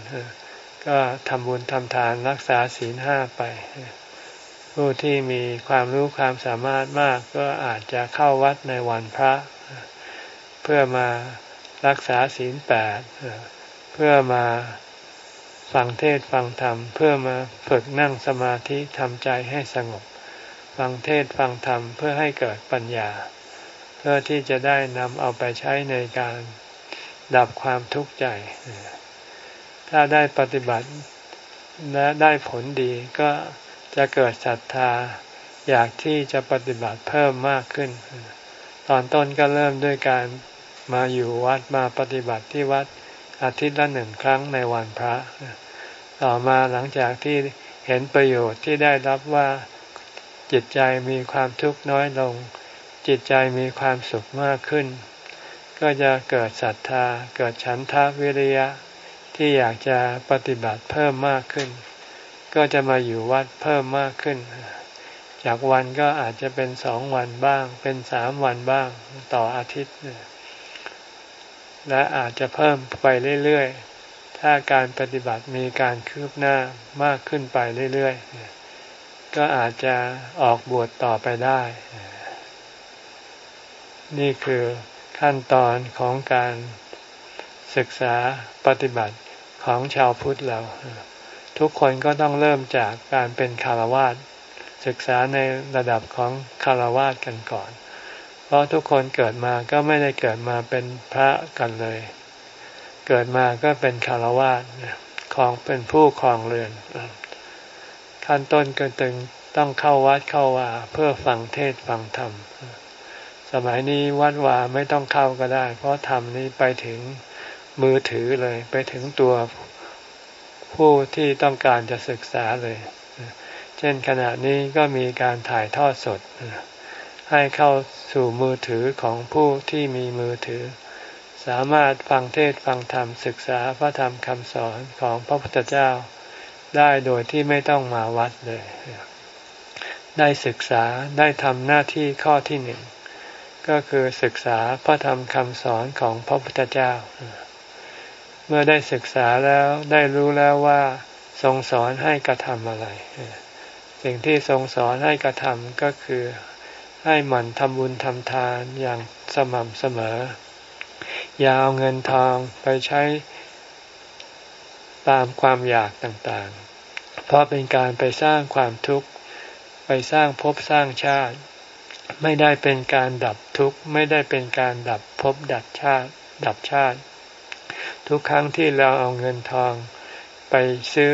ก็ทำบุญทำทานรักษาศีลห้าไป ผู้ที่มีความรู้ความสามารถมากก็อาจจะเข้าวัดในวันพระ เพื่อมารักษาศีลแปดเพื่อมา ฟังเทศฟังธรรมเพื่อมาฝึกนั่งสมาธิทำใจให้สงบ ฟังเทศฟังธรรมเพื่อให้เกิดปัญญา เพื่อที่จะได้นำเอาไปใช้ในการดับความทุกข์ใจ ถ้าได้ปฏิบัติและได้ผลดีก็จะเกิดศรัทธาอยากที่จะปฏิบัติเพิ่มมากขึ้น ตอนต้นก็เริ่มด้วยการมาอยู่วัดมาปฏิบัติที่วัด อาทิตย์ละหนึ่งครั้งในวันพระ ต่อมาหลังจากที่เห็นประโยชน์ที่ได้รับว่าจิตใจมีความทุกข์น้อยลง จิตใจมีความสุขมากขึ้น ก็จะเกิดศรัทธา เกิดฉันทะวิริยะที่อยากจะปฏิบัติเพิ่มมากขึ้น ก็จะมาอยู่วัดเพิ่มมากขึ้น จากวันก็อาจจะเป็นสองวันบ้าง เป็นสามวันบ้างต่ออาทิตย์ และอาจจะเพิ่มไปเรื่อยๆ ถ้าการปฏิบัติมีการคืบหน้ามากขึ้นไปเรื่อยๆ ก็อาจจะออกบวชต่อไปได้ นี่คือขั้นตอนของการศึกษาปฏิบัติของชาวพุทธเรา ทุกคนก็ต้องเริ่มจากการเป็นคารวาสศึกษาในระดับของคารวาสกันก่อน เพราะทุกคนเกิดมาก็ไม่ได้เกิดมาเป็นพระกันเลย เกิดมาก็เป็นคารวะของเป็นผู้ครองเรือนขั้นต้นก็ตึงต้องเข้าวัดเข้าว่าเพื่อฟังเทศฟังธรรม สมัยนี้วัดว่าไม่ต้องเข้าก็ได้ เพราะธรรมนี้ไปถึงมือถือเลย ไปถึงตัวผู้ที่ต้องการจะศึกษาเลย เช่นขณะนี้ก็มีการถ่ายทอดสด ให้เข้าสู่มือถือของผู้ที่มีมือถือ สามารถฟังเทศฟังธรรมศึกษาพระธรรมคำสอนของพระพุทธเจ้า ได้โดยที่ไม่ต้องมาวัดเลย ได้ศึกษาได้ทำหน้าที่ข้อที่หนึ่งก็คือศึกษาพระธรรมคำสอนของพระพุทธเจ้า เมื่อได้ศึกษาแล้วได้รู้แล้วว่าทรงสอนให้กระทำอะไร สิ่งที่ทรงสอนให้กระทำก็คือ ให้หมั่นทำบุญทำทานอย่างสม่ำเสมอ อย่าเอาเงินทองไปใช้ตามความอยากต่างๆ เพราะเป็นการไปสร้างความทุกข์ ไปสร้างภพสร้างชาติ ไม่ได้เป็นการดับทุกข์ ไม่ได้เป็นการดับภพดับชาติ ดับชาติ ทุกครั้งที่เราเอาเงินทองไปซื้อ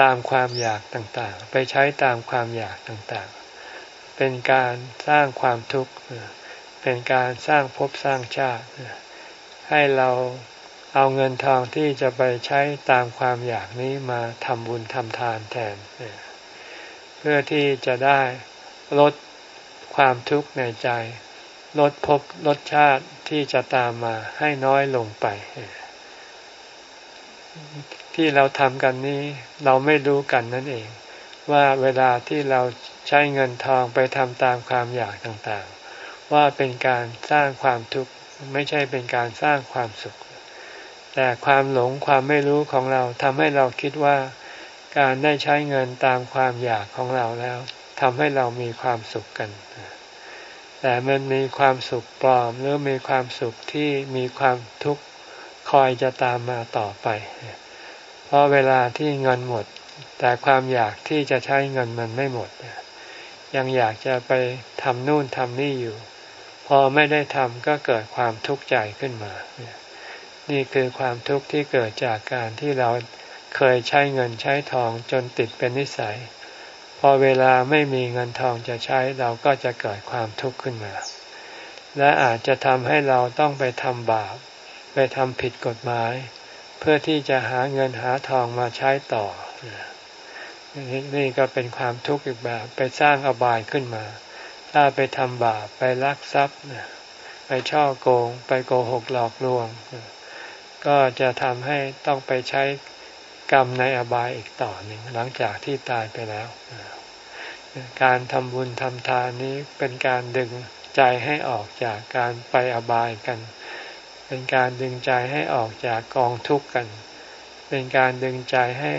ตามความอยากต่างๆ ไปใช้ตามความอยากต่างๆ เป็นการสร้างความทุกข์เป็นการสร้างภพสร้างชาติ ให้เราเอาเงินทองที่จะไปใช้ตามความอยากนี้มาทำบุญทำทานแทน เพื่อที่จะได้ลดความทุกข์ในใจ ลดภพลดชาติที่จะตามมาให้น้อยลงไป ที่เราทำกันนี้เราไม่รู้กันนั่นเอง ว่าเวลาที่เราใช้เงินทองไปทำตามความอยากต่างๆ ว่าเป็นการสร้างความทุกข์ไม่ใช่เป็นการสร้างความสุข แต่ความหลงความไม่รู้ของเราทำให้เราคิดว่าการได้ใช้เงินตามความอยากของเราแล้วทำให้เรามีความสุขกัน แต่มันมีความสุขปลอมหรือมีความสุขที่มีความทุกข์คอยจะตามมาต่อไป เพราะเวลาที่เงินหมด แต่ความอยากที่จะใช้เงินมันไม่หมด ยังอยากจะไปทำนู่นทำนี่อยู่ พอไม่ได้ทำก็เกิดความทุกข์ใจขึ้นมา นี่คือความทุกข์ที่เกิดจากการที่เราเคยใช้เงินใช้ทองจนติดเป็นนิสัย พอเวลาไม่มีเงินทองจะใช้เราก็จะเกิดความทุกข์ขึ้นมา และอาจจะทำให้เราต้องไปทำบาป ไปทำผิดกฎหมาย เพื่อที่จะหาเงินหาทองมาใช้ต่อ นี่ก็เป็นความทุกข์อีกแบบไปสร้างอบายขึ้นมา ถ้าไปทำบาปไปลักทรัพย์ไปช่อโกง ไปโกหกหลอกลวง ก็จะทำให้ต้องไปใช้กรรมในอบายอีกต่อหนึ่งหลังจากที่ตายไปแล้ว การทำบุญทำทานนี้เป็นการดึงใจให้ออกจากการไปอบายกัน เป็นการดึงใจให้ออกจากกองทุกข์กัน เป็นการดึงใจให้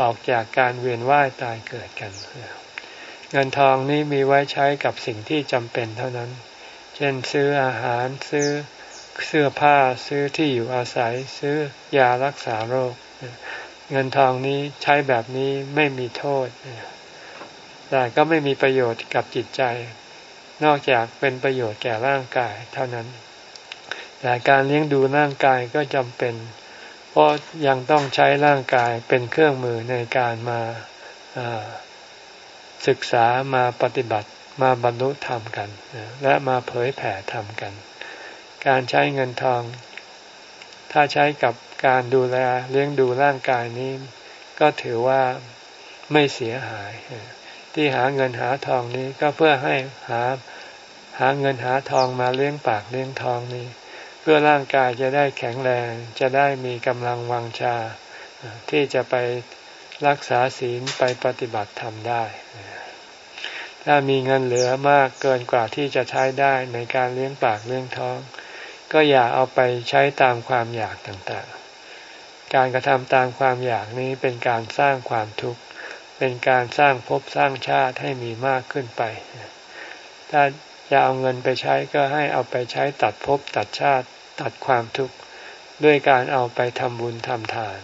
ออกจากการเวียนว่ายตายเกิดกัน เงินทองนี้มีไว้ใช้กับสิ่งที่จำเป็นเท่านั้น เช่นซื้ออาหารซื้อเสื้อผ้าซื้อที่อยู่อาศัย ซื้อยารักษาโรค เงินทองนี้ใช้แบบนี้ไม่มีโทษ แต่ก็ไม่มีประโยชน์กับจิตใจ นอกจากเป็นประโยชน์แก่ร่างกายเท่านั้น แต่การเลี้ยงดูร่างกายก็จำเป็น ราะยังต้องใช้ร่างกายเป็นเครื่องมือในการมาศึกษามาปฏิบัติมาบรรลุธรรมกัน และมาเผยแผ่ธรรมกัน การใช้เงินทอง ถ้าใช้กับการดูแลเลี้ยงดูร่างกายนี้ ก็ถือว่าไม่เสียหาย ที่หาเงินหาทองนี้ก็เพื่อให้หาหาเงินหาทองมาเลี้ยงปากเลี้ยงทองนี้ พื่อร่างกายจะได้แข็งแรง จะได้มีกำลังวังชา ที่จะไปรักษาศีลไปปฏิบัติธรรมได้ ถ้ามีเงินเหลือมากเกินกว่าที่จะใช้ได้ในการเลี้ยงปากเลี้ยงท้อง ก็อย่าเอาไปใช้ตามความอยากต่างๆ การกระทำตามความอยากนี้เป็นการสร้างความทุกข์ เป็นการสร้างภพสร้างชาติให้มีมากขึ้นไป ถ้าจะเอาเงินไปใช้ก็ให้เอาไปใช้ตัดภพตัดชาติ ตัดความทุกข์ด้วยการเอาไปทำบุญทำทาน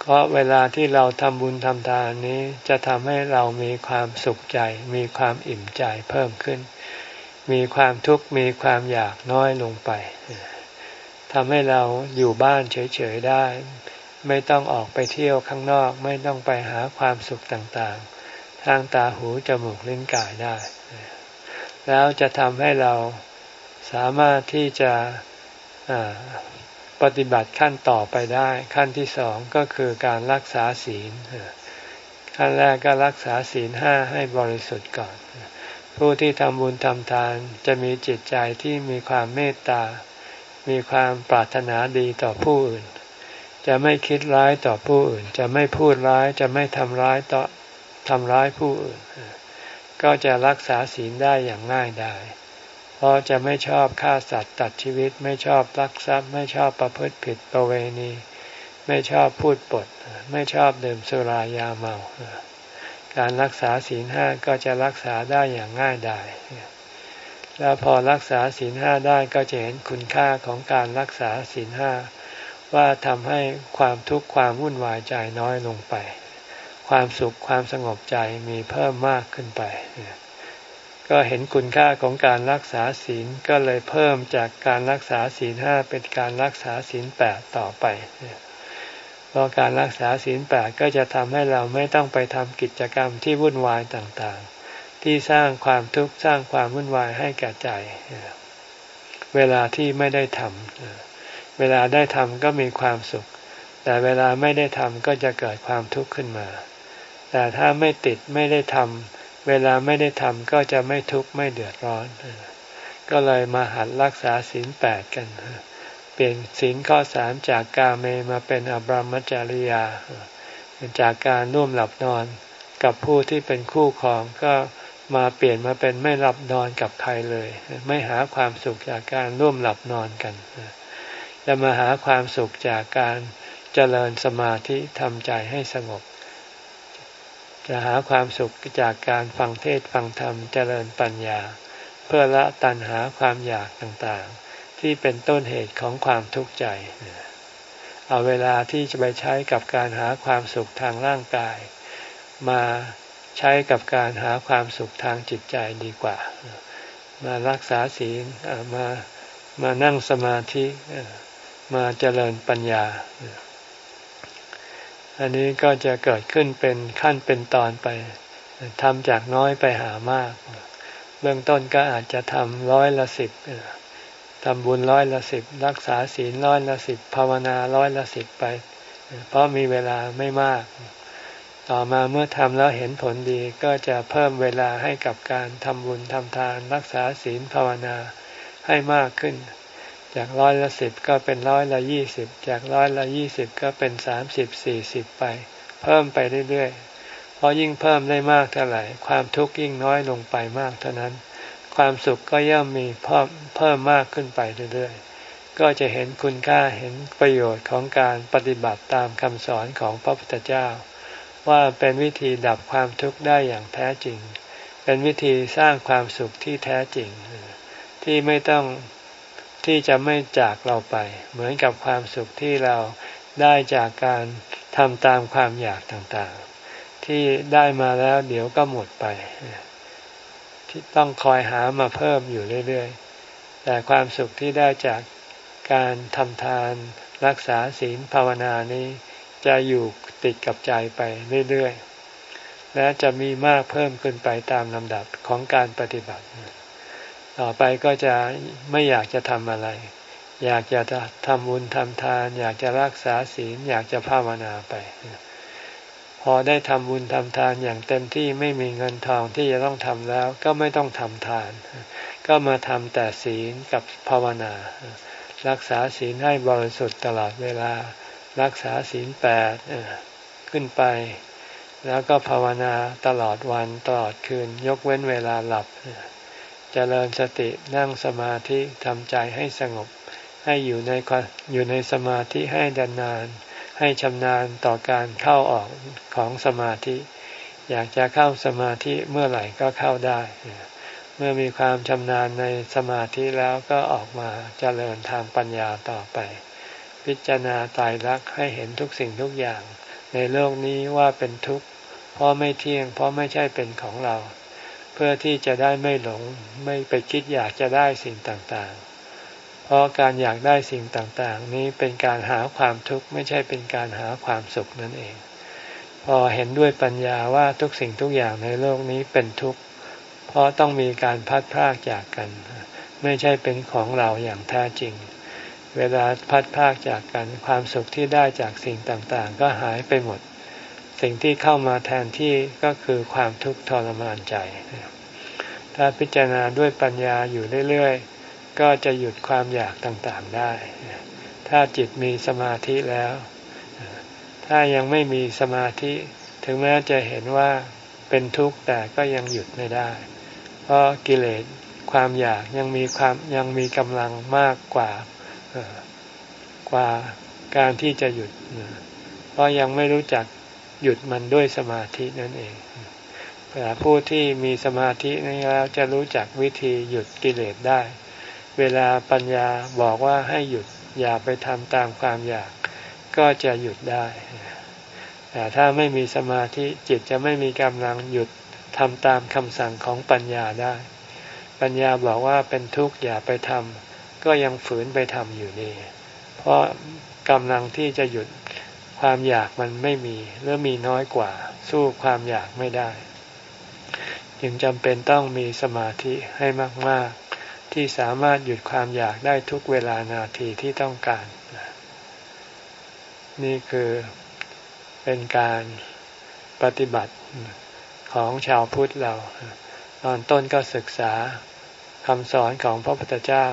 เพราะเวลาที่เราทำบุญทำทานนี้ จะทำให้เรามีความสุขใจ มีความอิ่มใจเพิ่มขึ้น มีความทุกข์มีความอยากน้อยลงไปทำให้เราอยู่บ้านเฉยๆได้ ไม่ต้องออกไปเที่ยวข้างนอก ไม่ต้องไปหาความสุขต่างๆ ทางตาหูจมูกลิ้นกายได้ แล้วจะทำให้เรา สามารถที่จะปฏิบัติขั้นต่อไปได้ ขั้นที่สองก็คือการรักษาศีล ขั้นแรกก็รักษาศีลห้าให้บริสุทธิ์ก่อน ผู้ที่ทำบุญทำทานจะมีจิตใจที่มีความเมตตา มีความปรารถนาดีต่อผู้อื่น จะไม่คิดร้ายต่อผู้อื่น จะไม่พูดร้ายจะไม่ทำร้ายต่อทำร้ายผู้อื่น ก็จะรักษาศีลได้อย่างง่ายดาย พราะจะไม่ชอบฆ่าสัตว์ตัดชีวิตไม่ชอบลักทรัพย์ ไม่ชอบประพฤติผิดประเวณี ไม่ชอบพูดปด ไม่ชอบดื่มสุรายาเมา การรักษาศีลห้าก็จะรักษาได้อย่างง่ายดายแล้วพอรักษาศีลห้าได้ก็จะเห็นคุณค่าของการรักษาศีลห้าว่าทำให้ความทุกข์ความวุ่นวายใจน้อยลงไป ความสุขความสงบใจมีเพิ่มมากขึ้นไป ก็เห็นคุณค่าของการรักษาศีลก็เลยเพิ่มจากการรักษาศีลห้าเป็นการรักษาศีลแปดต่อไปเพราะการรักษาศีลแปดก็จะทำให้เราไม่ต้องไปทำกิจกรรมที่วุ่นวายต่างๆ ที่สร้างความทุกข์สร้างความวุ่นวายให้แก่ใจ เวลาที่ไม่ได้ทำเวลาได้ทำก็มีความสุข แต่เวลาไม่ได้ทำก็จะเกิดความทุกข์ขึ้นมา แต่ถ้าไม่ติดไม่ได้ทำ เวลาไม่ได้ทำก็จะไม่ทุกข์ไม่เดือดร้อน ก็เลยมาหัดรักษาศีลแปดกัน เปลี่ยนศีลข้อสามจากกาเมมาเป็นอบรมจริยา จากการร่วมหลับนอนกับผู้ที่เป็นคู่ครองก็มาเปลี่ยนมาเป็นไม่หลับนอนกับใครเลย ไม่หาความสุขจากการร่วมหลับนอนกันจะมาหาความสุขจากการเจริญสมาธิทำใจให้สงบ จะหาความสุขจากการฟังเทศฟังธรรมเจริญปัญญา เพื่อละตัณหาความอยากต่างๆ ที่เป็นต้นเหตุของความทุกข์ใจเอาเวลาที่จะไปใช้กับการหาความสุขทางร่างกาย มาใช้กับการหาความสุขทางจิตใจดีกว่า มารักษาศีลมามานั่งสมาธิมาเจริญปัญญา อันนี้ก็จะเกิดขึ้นเป็นขั้นเป็นตอนไปทำจากน้อยไปหามาก เบื้องต้นก็อาจจะทำร้อยละสิบทำบุญร้อยละสิบรักษาศีลร้อยละสิบภาวนาร้อยละสิบไป เพราะมีเวลาไม่มาก ต่อมาเมื่อทำแล้วเห็นผลดีก็จะเพิ่มเวลาให้กับการทำบุญทำทาน รักษาศีลภาวนาให้มากขึ้น จากร้อยละสิบก็เป็นร้อยละยี่สิบจากร้อยละยี่สิบก็เป็นสามสิบสี่สิบไป เพิ่มไปเรื่อยๆเพราะยิ่งเพิ่มได้มากเท่าไหร่ ความทุกข์ยิ่งน้อยลงไปมากเท่านั้น ความสุขก็ย่อมมีเพิ่มเพิ่มมากขึ้นไปเรื่อยๆ ก็จะเห็นคุณค่าเห็นประโยชน์ของการปฏิบัติตามคำสอนของพระพุทธเจ้า ว่าเป็นวิธีดับความทุกข์ได้อย่างแท้จริง เป็นวิธีสร้างความสุขที่แท้จริง ที่ไม่ต้อง ที่จะไม่จากเราไป เหมือนกับความสุขที่เราได้จากการทำตามความอยากต่างๆ ที่ได้มาแล้วเดี๋ยวก็หมดไปที่ต้องคอยหามาเพิ่มอยู่เรื่อยๆ แต่ความสุขที่ได้จากการทำทานรักษาศีลภาวนานี้ จะอยู่ติดกับใจไปเรื่อยๆ และจะมีมากเพิ่มขึ้นไปตามลำดับของการปฏิบัติ ต่อไปก็จะไม่อยากจะทำอะไร อยากจะทำบุญทำทาน อยากจะรักษาศีล อยากจะภาวนาไป พอได้ทำบุญทำทานอย่างเต็มที่ไม่มีเงินทองที่จะต้องทำแล้ว ก็ไม่ต้องทำทาน ก็มาทำแต่ศีลกับภาวนา รักษาศีลให้บริสุทธิ์ตลอดเวลา รักษาศีลแปดขึ้นไป แล้วก็ภาวนาตลอดวันตลอดคืน ยกเว้นเวลาหลับเจริญสตินั่งสมาธิทำใจให้สงบ ให้อยู่ในอยู่ในสมาธิให้ดานาน ให้ชำนาญต่อการเข้าออกของสมาธิ อยากจะเข้าสมาธิเมื่อไหร่ก็เข้าได้ เมื่อมีความชำนาญในสมาธิแล้วก็ออกมาเจริญทางปัญญาต่อไป พิจารณาตายรักให้เห็นทุกสิ่งทุกอย่าง ในโลกนี้ว่าเป็นทุกข์เพราะไม่เที่ยง เพราะไม่ใช่เป็นของเรา เพื่อที่จะได้ไม่หลงไม่ไปคิดอยากจะได้สิ่งต่างๆ เพราะการอยากได้สิ่งต่างๆ นี้เป็นการหาความทุกข์ไม่ใช่เป็นการหาความสุขนั่นเอง พอเห็นด้วยปัญญาว่าทุกสิ่งทุกอย่างในโลกนี้เป็นทุกข์เพราะต้องมีการพัดพรากจากกัน ไม่ใช่เป็นของเราอย่างแท้จริง เวลาพัดพรากจากกันความสุขที่ได้จากสิ่งต่างๆ ก็หายไปหมด สิ่งที่เข้ามาแทนที่ก็คือความทุกข์ทรมานใจ ถ้าพิจารณาด้วยปัญญาอยู่เรื่อยๆ ก็จะหยุดความอยากต่างๆได้ ถ้าจิตมีสมาธิแล้ว ถ้ายังไม่มีสมาธิ ถึงแม้จะเห็นว่าเป็นทุกข์แต่ก็ยังหยุดไม่ได้ เพราะกิเลสความอยากยังมีความยังมีกำลังมากกว่ากว่าการที่จะหยุด เพราะยังไม่รู้จัก หยุดมันด้วยสมาธินั่นเองแต่ผู้ที่มีสมาธินี้แล้วจะรู้จักวิธีหยุดกิเลสได้ เวลาปัญญาบอกว่าให้หยุดอย่าไปทำตามความอยาก ก็จะหยุดได้ แต่ถ้าไม่มีสมาธิจิตจะไม่มีกำลังหยุดทำตามคำสั่งของปัญญาได้ ปัญญาบอกว่าเป็นทุกข์อย่าไปทำก็ยังฝืนไปทำอยู่นี่ เพราะกำลังที่จะหยุด ความอยากมันไม่มีหรือมีน้อยกว่า สู้ความอยากไม่ได้ จึงจำเป็นต้องมีสมาธิให้มาก ๆ ที่สามารถหยุดความอยากได้ทุกเวลานาทีที่ต้องการ นี่คือเป็นการปฏิบัติของชาวพุทธเรา ตอนต้นก็ศึกษาคำสอนของพระพุทธเจ้า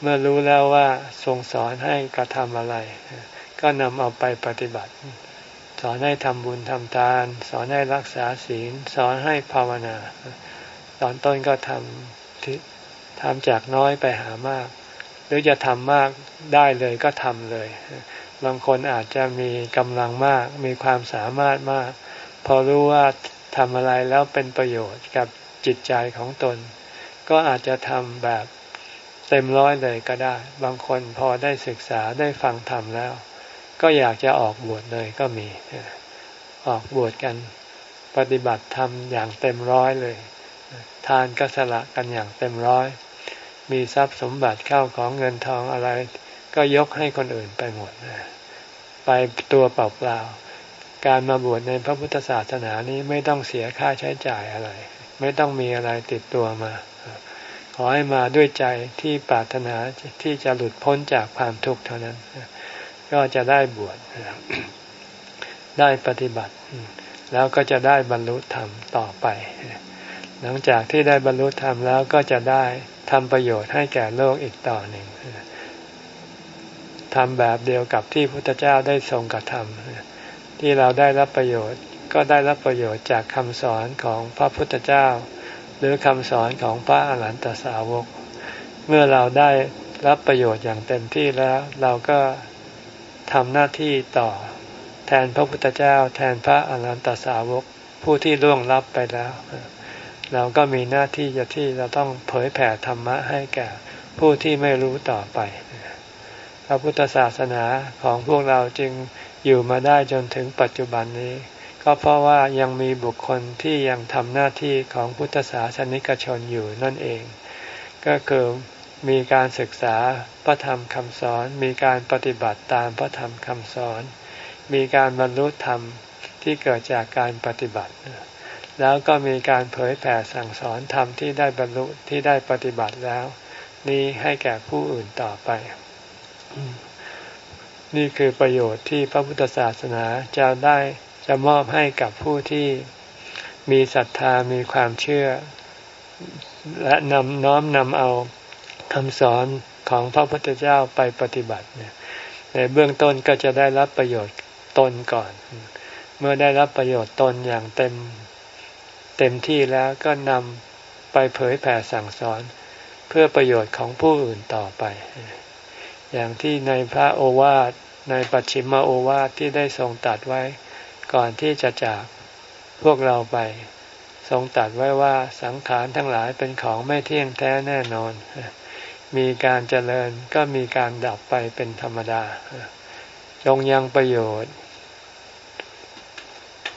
เมื่อรู้แล้วว่าทรงสอนให้กระทำอะไร ก็นำเอาไปปฏิบัติ สอนให้ทำบุญทำทาน สอนให้รักษาศีล สอนให้ภาวนา ตอนต้นก็ทำที่ทำจากน้อยไปหามาก หรือจะทำมากได้เลยก็ทำเลย บางคนอาจจะมีกำลังมาก มีความสามารถมาก พอรู้ว่าทำอะไรแล้วเป็นประโยชน์กับจิตใจของตน ก็อาจจะทำแบบเต็มร้อยเลยก็ได้ บางคนพอได้ศึกษาได้ฟังธรรมแล้ว ก็อยากจะออกบวชเลยก็มี ออกบวชกันปฏิบัติธรรมอย่างเต็มร้อยเลย ทานก็สละกันอย่างเต็มร้อย มีทรัพย์สมบัติเข้าของเงินทองอะไร ก็ยกให้คนอื่นไปหมด ไปตัวเปล่าๆการมาบวชในพระพุทธศาสนานี้ไม่ต้องเสียค่าใช้จ่ายอะไร ไม่ต้องมีอะไรติดตัวมา ขอให้มาด้วยใจที่ปรารถนาที่จะหลุดพ้นจากความทุกข์เท่านั้น ก็จะได้บวชได้ปฏิบัติ แล้วก็จะได้บรรลุธรรมต่อไป หลังจากที่ได้บรรลุธรรมแล้วก็จะได้ทำประโยชน์ให้แก่โลกอีกต่อหนึ่งทำแบบเดียวกับที่พุทธเจ้าได้ทรงกระทำที่เราได้รับประโยชน์ก็ได้รับประโยชน์จากคำสอนของพระพุทธเจ้า หรือคำสอนของพระอรหันตสาวก เมื่อเราได้รับประโยชน์อย่างเต็มที่แล้ว เราก็ ทำหน้าที่ต่อ แทนพระพุทธเจ้า แทนพระอรหันตสาวกผู้ที่ล่วงลับไปแล้ว เราก็มีหน้าที่จะที่เราต้องเผยแผ่ธรรมะให้แก่ผู้ที่ไม่รู้ต่อไป พระพุทธศาสนาของพวกเราจึงอยู่มาได้จนถึงปัจจุบันนี้ ก็เพราะว่ายังมีบุคคลที่ยังทำหน้าที่ของพุทธศาสนิกชนอยู่นั่นเอง ก็คือ มีการศึกษาพระธรรมคำสอน มีการปฏิบัติตามพระธรรมคำสอน มีการบรรลุธรรมที่เกิดจากการปฏิบัติ แล้วก็มีการเผยแผ่สั่งสอนธรรมที่ได้บรรลุที่ได้ปฏิบัติแล้ว นี้ให้แก่ผู้อื่นต่อไป นี่คือประโยชน์ที่พระพุทธศาสนาจะได้จะมอบให้กับผู้ที่มีศรัทธามีความเชื่อ และนำน้อมนำเอา คำสอนของพระพุทธเจ้าไปปฏิบัติเนี่ยในเบื้องต้นก็จะได้รับประโยชน์ตนก่อน เมื่อได้รับประโยชน์ตนอย่างเต็มเต็มที่แล้วก็นำไปเผยแผ่สั่งสอนเพื่อประโยชน์ของผู้อื่นต่อไป อย่างที่ในพระโอวาทในปัจฉิมโอวาทที่ได้ทรงตัดไว้ ก่อนที่จะจากพวกเราไป ทรงตัดไว้ว่าสังขารทั้งหลายเป็นของไม่เที่ยงแท้แน่นอน มีการเจริญก็มีการดับไปเป็นธรรมดา จงยังประโยชน์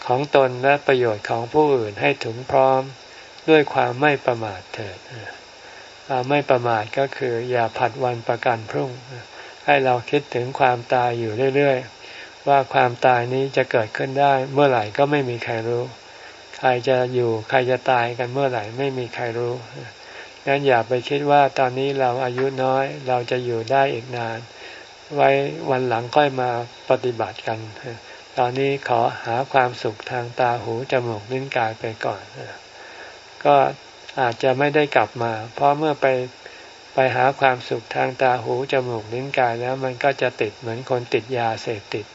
ของตนและประโยชน์ของผู้อื่นให้ถึงพร้อมด้วยความไม่ประมาทเถิดความไม่ประมาทก็คืออย่าผัดวันประกันพรุ่ง ให้เราคิดถึงความตายอยู่เรื่อยๆ ว่าความตายนี้จะเกิดขึ้นได้ เมื่อไหร่ก็ไม่มีใครรู้ ใครจะอยู่ใครจะตายกันเมื่อไหร่ไม่มีใครรู้ งั้นอย่าไปคิดว่าตอนนี้เราอายุน้อยเราจะอยู่ได้อีกนาน ไว้วันหลังค่อยมาปฏิบัติกัน ตอนนี้ขอหาความสุขทางตาหูจมูกลิ้นกายไปก่อน ก็อาจจะไม่ได้กลับมา เพราะเมื่อไปไปหาความสุขทางตาหูจมูกลิ้นกายแล้วมันก็จะติดเหมือนคนติดยาเสพติด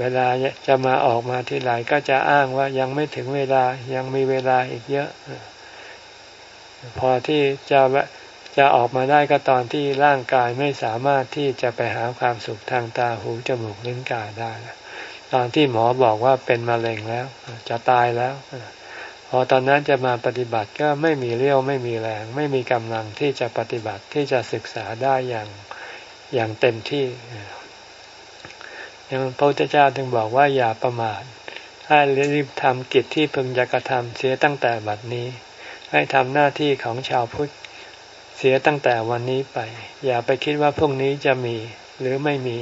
เวลาจะมาออกมาที่ไรก็จะอ้างว่ายังไม่ถึงเวลายังมีเวลาอีกเยอะ พอที่จะจะออกมาได้ก็ตอนที่ร่างกายไม่สามารถที่จะไปหาความสุขทางตาหูจมูกลิ้นกายได้ ตอนที่หมอบอกว่าเป็นมะเร็งแล้ว จะตายแล้ว พอตอนนั้นจะมาปฏิบัติก็ไม่มีเรี่ยวไม่มีแรง ไม่มีกำลังที่จะปฏิบัติที่จะศึกษาได้อย่างอย่างเต็มที่ยังพระพุทธเจ้าถึงบอกว่าอย่าประมาทให้รีบทำกิจที่พึงจะกระทำเสียตั้งแต่บัดนี้ ให้ทำหน้าที่ของชาวพุทธเสียตั้งแต่วันนี้ไป อย่าไปคิดว่าพรุ่งนี้จะมีหรือไม่มี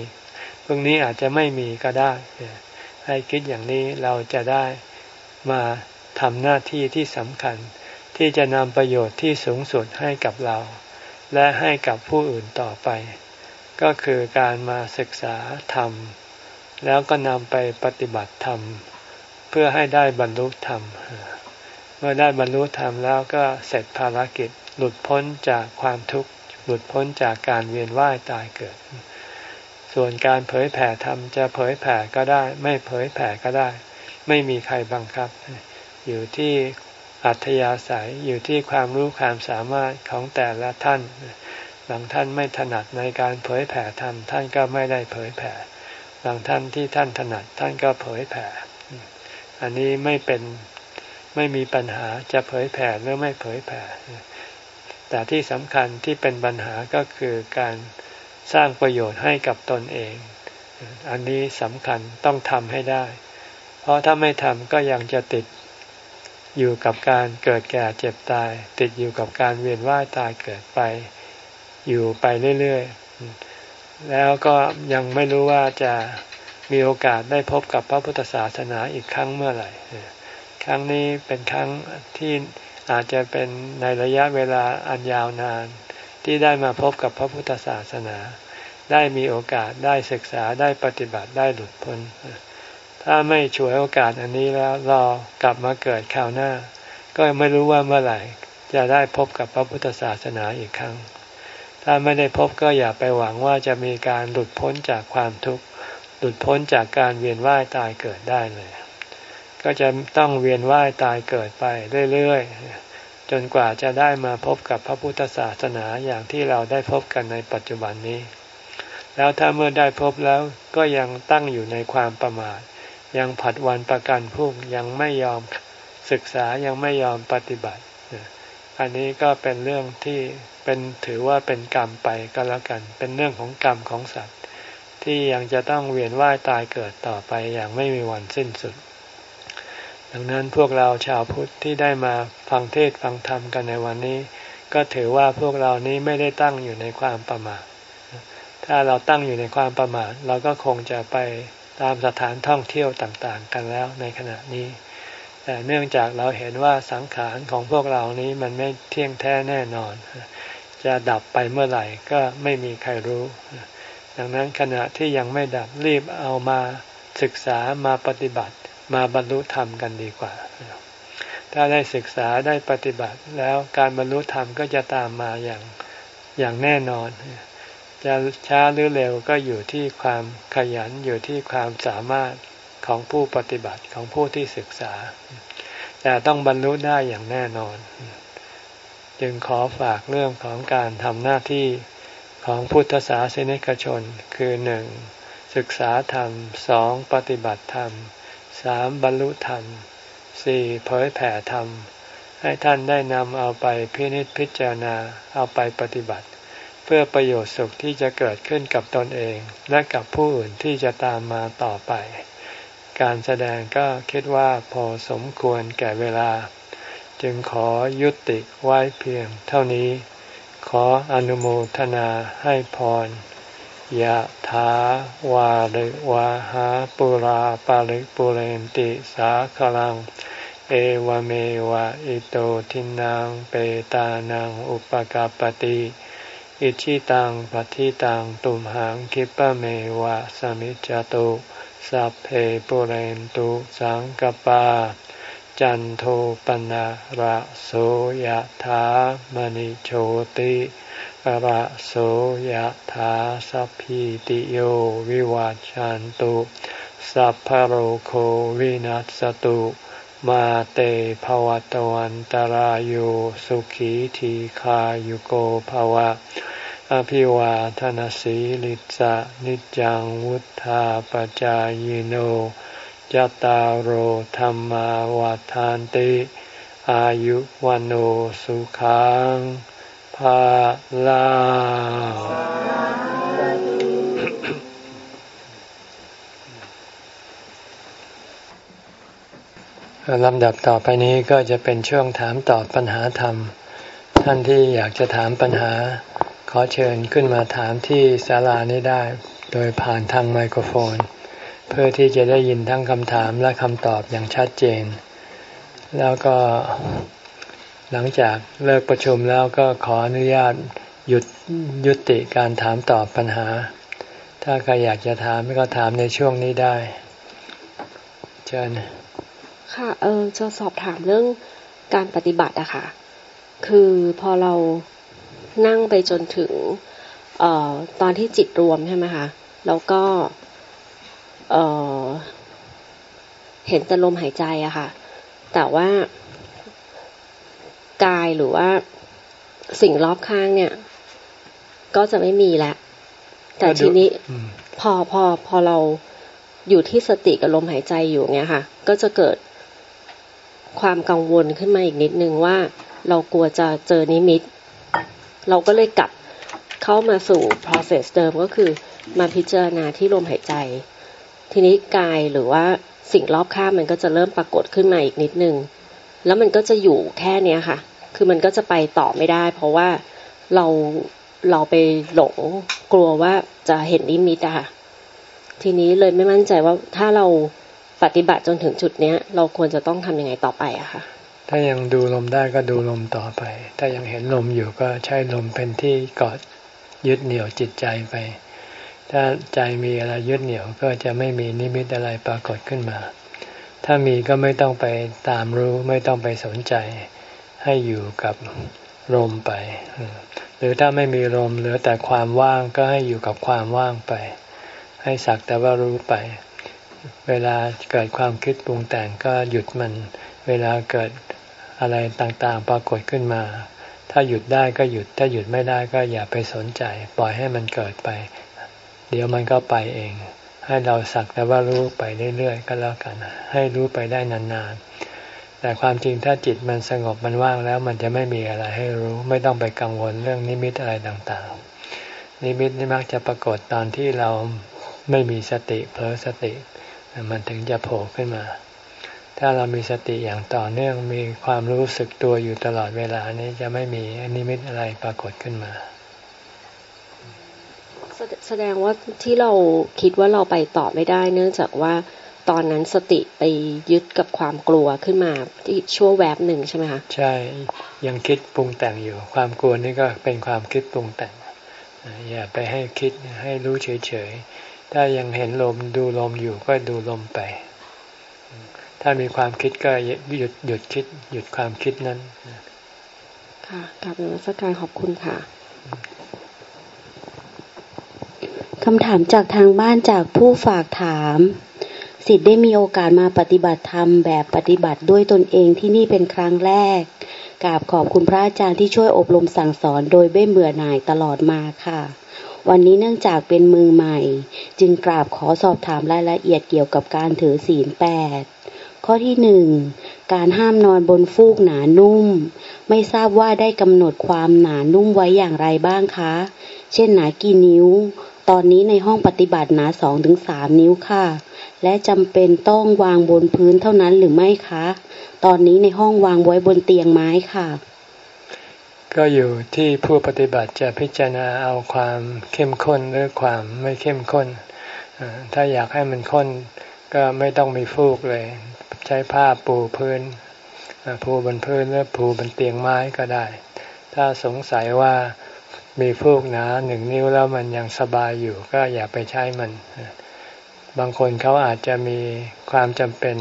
พรุ่งนี้อาจจะไม่มีก็ได้ ให้คิดอย่างนี้เราจะได้มาทำหน้าที่ที่สำคัญ ที่จะนำประโยชน์ที่สูงสุดให้กับเรา และให้กับผู้อื่นต่อไป ก็คือการมาศึกษาธรรม แล้วก็นำไปปฏิบัติธรรม เพื่อให้ได้บรรลุธรรม เมื่อได้บรรลุธรรมแล้วก็เสร็จภารกิจหลุดพ้นจากความทุกข์ หลุดพ้นจากการเวียนว่ายตายเกิด ส่วนการเผยแผ่ธรรมจะเผยแผ่ก็ได้ ไม่เผยแผ่ก็ได้ ไม่มีใครบังคับ อยู่ที่อัธยาศัยอยู่ที่ความรู้ความสามารถของแต่ละท่านบางท่านไม่ถนัดในการเผยแผ่ธรรมท่านก็ไม่ได้เผยแผ่บางท่านที่ท่านถนัดท่านก็เผยแผ่ อันนี้ไม่เป็น ไม่มีปัญหาจะเผยแผ่หรือไม่เผยแผ่ แต่ที่สำคัญที่เป็นปัญหาก็คือการสร้างประโยชน์ให้กับตนเอง อันนี้สำคัญต้องทำให้ได้ เพราะถ้าไม่ทำก็ยังจะติดอยู่กับการเกิดแก่เจ็บตาย ติดอยู่กับการเวียนว่ายตายเกิดไป อยู่ไปเรื่อยๆ แล้วก็ยังไม่รู้ว่าจะมีโอกาสได้พบกับพระพุทธศาสนาอีกครั้งเมื่อไหร่ รั้งนี้เป็นครั้งที่อาจจะเป็นในระยะเวลาอันยาวนาน ที่ได้มาพบกับพระพุทธศาสนา ได้มีโอกาสได้ศึกษาได้ปฏิบัติได้หลุดพ้น ถ้าไม่ช่วยโอกาสอันนี้แล้วรอกลับมาเกิดคราวหน้า ก็ไม่รู้ว่าเมื่อไหร่จะได้พบกับพระพุทธศาสนาอีกครั้ง ถ้าไม่ได้พบก็อย่าไปหวังว่าจะมีการหลุดพ้นจากความทุกข์ หลุดพ้นจากการเวียนว่ายตายเกิดได้เลย ก็จะต้องเวียนว่ายตายเกิดไปเรื่อยๆ จนกว่าจะได้มาพบกับพระพุทธศาสนาอย่างที่เราได้พบกันในปัจจุบันนี้ แล้วถ้าเมื่อได้พบแล้วก็ยังตั้งอยู่ในความประมาท ยังผัดวันประกันพรุ่งยังไม่ยอมศึกษายังไม่ยอมปฏิบัติ อันนี้ก็เป็นเรื่องที่เป็นถือว่าเป็นกรรมไปก็แล้วกัน เป็นเรื่องของกรรมของสัตว์ ที่ยังจะต้องเวียนว่ายตายเกิดต่อไปอย่างไม่มีวันสิ้นสุด ดังนั้นพวกเราชาวพุทธที่ได้มาฟังเทศฟังธรรมกันในวันนี้ ก็ถือว่าพวกเรานี้ไม่ได้ตั้งอยู่ในความประมาทถ้าเราตั้งอยู่ในความประมาทเราก็คงจะไปตามสถานท่องเที่ยวต่างๆ กันแล้วในขณะนี้ แต่เนื่องจากเราเห็นว่าสังขารของพวกเรานี้มันไม่เที่ยงแท้แน่นอน จะดับไปเมื่อไหร่ก็ไม่มีใครรู้ ดังนั้นขณะที่ยังไม่ดับรีบเอามาศึกษามาปฏิบัติ มาบรรลุธรรมกันดีกว่า ถ้าได้ศึกษาได้ปฏิบัติแล้วการบรรลุธรรมก็จะตามมาอย่างอย่างแน่นอน จะช้าหรือเร็วก็อยู่ที่ความขยันอยู่ที่ความสามารถของผู้ปฏิบัติของผู้ที่ศึกษา แต่ต้องบรรลุได้อย่างแน่นอน จึงขอฝากเรื่องของการทำหน้าที่ของพุทธศาสนิกชนคือหนึ่งศึกษาธรรมสองปฏิบัติธรรม สามบรรลุธรรมสี่เผยแผ่ธรรม ให้ท่านได้นำเอาไปพินิจพิจารณาเอาไปปฏิบัติ เพื่อประโยชน์สุขที่จะเกิดขึ้นกับตนเอง และกับผู้อื่นที่จะตามมาต่อไป การแสดงก็คิดว่าพอสมควรแก่เวลา จึงขอยุติไว้เพียงเท่านี้ ขออนุโมทนาให้พร ยะถาวาริวาหาปุราปาริปุเรนติสาคลัง เอวเมวะอิโตทินังเปตานังอุปกาปติอิชิตังปฏิตังตุมหังคิปะเมวะสมิจจตุสัพเพปุเรนตุสังกปา จันโทปนะระโสยธามณิโชติ ระโสยธาสัพพิติโยวิวัจจันตุ สัพพโรโควินัสตุ มาเตภวตวันตารโยสุขีทีขายุโกภวะ อภิวาทนสีลิสะนิจังวุธาปจายโนจตารโหธรรมวาทานติ อายุวันโอสุขัง ภาลาลำดับต่อไปนี้ก็จะเป็นช่วงถามตอบปัญหาธรรม ท่านที่อยากจะถามปัญหา ขอเชิญขึ้นมาถามที่ศาลานี้ได้ โดยผ่านทางไมโครโฟน เพื่อที่จะได้ยินทั้งคำถามและคำตอบอย่างชัดเจน แล้วก็ หลังจากเลิกประชุมแล้วก็ขออนุญาตหยุดยุติการถามตอบปัญหา ถ้าใครอยากจะถามก็ถามในช่วงนี้ได้ เชิญ ค่ะเออจะสอบถามเรื่องการปฏิบัติอะค่ะ คือพอเรานั่งไปจนถึงออตอนที่จิตรวมใช่ไหมคะ แล้วก็เเห็นแต่ลมหายใจอะค่ะ แต่ว่า กายหรือว่าสิ่งรอบข้างเนี่ย ก็จะไม่มีแล้วแต่ทีนี้พอพอพอเราอยู่ที่สติกับลมหายใจอยู่เงี้ยค่ะ ก็จะเกิดความกังวลขึ้นมาอีกนิดนึงว่า เรากลัวจะเจอนิมิต เราก็เลยกลับเข้ามาสู่ process เดิมก็คือมาพิจารณาที่ลมหายใจ ทีนี้กายหรือว่าสิ่งรอบข้างมันก็จะเริ่มปรากฏขึ้นมาอีกนิดนึง แล้วมันก็จะอยู่แค่เนี้ยค่ะ คือมันก็จะไปต่อไม่ได้ เพราะว่าเราเราไปหลงกลัวว่าจะเห็นนิมิตอะค่ะทีนี้เลยไม่มั่นใจว่าถ้าเราปฏิบัติจนถึงจุดเนี้ย เราควรจะต้องทำยังไงต่อไปอะค่ะ ถ้ายังดูลมได้ก็ดูลมต่อไป ถ้ายังเห็นลมอยู่ก็ใช้ลมเป็นที่กอดยึดเหนี่ยวจิตใจไป ถ้าใจมีอะไรยึดเหนี่ยวก็จะไม่มีนิมิตอะไรปรากฏขึ้นมา ถ้ามีก็ไม่ต้องไปตามรู้ไม่ต้องไปสนใจ ให้อยู่กับลมไป หรือถ้าไม่มีลมเหลือแต่ความว่างก็ให้อยู่กับความว่างไป ให้สักแต่ว่ารู้ไป เวลาเกิดความคิดปรุงแต่งก็หยุดมัน เวลาเกิดอะไรต่างๆ ปรากฏขึ้นมา ถ้าหยุดได้ก็หยุด ถ้าหยุดไม่ได้ก็อย่าไปสนใจ ปล่อยให้มันเกิดไป เดี๋ยวมันก็ไปเอง ให้เราสักแต่ว่ารู้ไปเรื่อยๆก็แล้วกัน ให้รู้ไปได้นานๆ แต่ความจริงถ้าจิตมันสงบมันว่างแล้ว มันจะไม่มีอะไรให้รู้ ไม่ต้องไปกังวลเรื่องนิมิตอะไรต่างๆ นิมิตนี่มักจะปรากฏตอนที่เราไม่มีสติเผลอสติ มันถึงจะโผล่ขึ้นมา ถ้าเรามีสติอย่างต่อเนื่องมีความรู้สึกตัวอยู่ตลอดเวลานี้จะไม่มีนิมิตอะไรปรากฏขึ้นมาแสดงว่าที่เราคิดว่าเราไปต่อไม่ได้ เนื่องจากว่า ตอนนั้นสติไปยึดกับความกลัวขึ้นมาที่ชั่วแวบหนึ่งใช่ไหมคะใช่ยังคิดปรุงแต่งอยู่ ความกลัวนี่ก็เป็นความคิดปรุงแต่งอย่าไปให้คิดให้รู้เฉยๆถ้ายังเห็นลมดูลมอยู่ก็ดูลมไป ถ้ามีความคิดก็หยุดหยุดคิด หยุดความคิดนั้นค่ะกลับมาสักการขอบคุณค่ะคำถามจากทางบ้านจากผู้ฝากถาม สิทธิ์ได้มีโอกาสมาปฏิบัติธรรมแบบปฏิบัติด้วยตนเองที่นี่เป็นครั้งแรกกราบขอบคุณพระอาจารย์ที่ช่วยอบรมสั่งสอนโดยไม่เบื่อหน่ายตลอดมาค่ะ วันนี้เนื่องจากเป็นมือใหม่ จึงกราบขอสอบถามรายละเอียดเกี่ยวกับการถือศีลแปดข้อที่หนึ่งการห้ามนอนบนฟูกหนานุ่ม ไม่ทราบว่าได้กำหนดความหนานุ่มไว้อย่างไรบ้างคะ เช่นหนากี่นิ้ว ตอนนี้ในห้องปฏิบัติหนาสองถึงสามนิ้วค่ะ และจำเป็นต้องวางบนพื้นเท่านั้นหรือไม่คะ ตอนนี้ในห้องวางไว้บนเตียงไม้ค่ะ ก็อยู่ที่ผู้ปฏิบัติจะพิจารณาเอาความเข้มข้นหรือความไม่เข้มข้น ถ้าอยากให้มันข้นก็ไม่ต้องมีฟูกเลย ใช้ผ้าปูพื้นปูบนพื้นหรือปูบนเตียงไม้ก็ได้ ถ้าสงสัยว่า มีฟูกหนาหนึ่งนิ้วแล้วมันยังสบายอยู่ก็อย่าไปใช้มัน บางคนเขาอาจจะมีความจำเป็น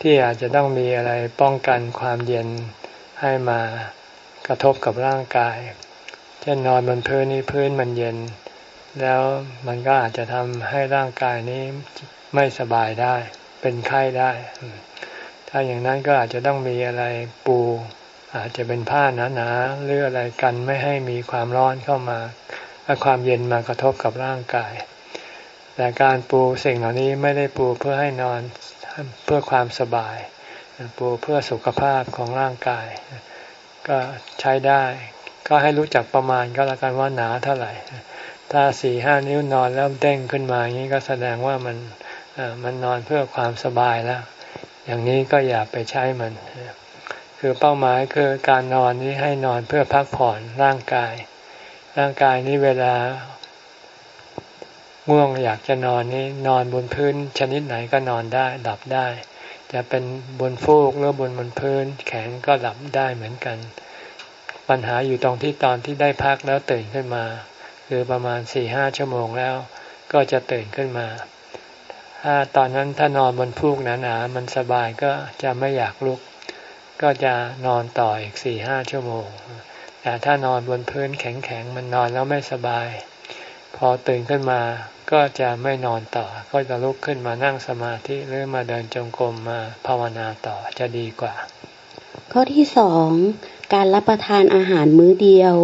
ที่อาจจะต้องมีอะไรป้องกันความเย็นให้มากระทบกับร่างกาย เช่นนอนบนพื้นนี้พื้นมันเย็น แล้วมันก็อาจจะทำให้ร่างกายนี้ไม่สบายได้ เป็นไข้ได้ ถ้าอย่างนั้นก็อาจจะต้องมีอะไรปู อาจจะเป็นผ้าหนาๆหรืออะไรกันไม่ให้มีความร้อนเข้ามาความเย็นมากระทบกับร่างกาย แต่การปูสิ่งเหล่านี้ไม่ได้ปูเพื่อให้นอนเพื่อความสบาย ปูเพื่อสุขภาพของร่างกาย ก็ใช้ได้ ก็ให้รู้จักประมาณก็แล้วกันว่าหนาเท่าไหร่ ถ้าสี่ห้านิ้วนอนแล้วเด้งขึ้นมาอย่างนี้ก็แสดงว่ามันมันนอนเพื่อความสบายแล้ว อย่างนี้ก็อย่าไปใช้มัน คือเป้าหมายคือการนอนนี้ให้นอนเพื่อพักผ่อนร่างกาย ร่างกายนี้เวลาง่วงอยากจะนอนนี้นอนบนพื้น ชนิดไหนก็นอนได้หลับได้ จะเป็นบนฟูกหรือบนบนพื้น แข็งก็หลับได้เหมือนกัน ปัญหาอยู่ตรงที่ตอนที่ได้พักแล้วตื่นขึ้นมา คือประมาณสี่ห้าชั่วโมงแล้ว ก็จะตื่นขึ้นมา ถ้าตอนนั้นถ้านอนบนฟูกหนาๆมันสบายก็จะไม่อยากลุก ก็จะนอนต่ออีกสี่ห้าชั่วโมง แต่ถ้านอนบนพื้นแข็งๆมันนอนแล้วไม่สบาย พอตื่นขึ้นมาก็จะไม่นอนต่อ ก็จะลุกขึ้นมานั่งสมาธิหรือมาเดินจงกรมมาภาวนาต่อจะดีกว่า ข้อที่สองการรับประทานอาหารมื้อเดียว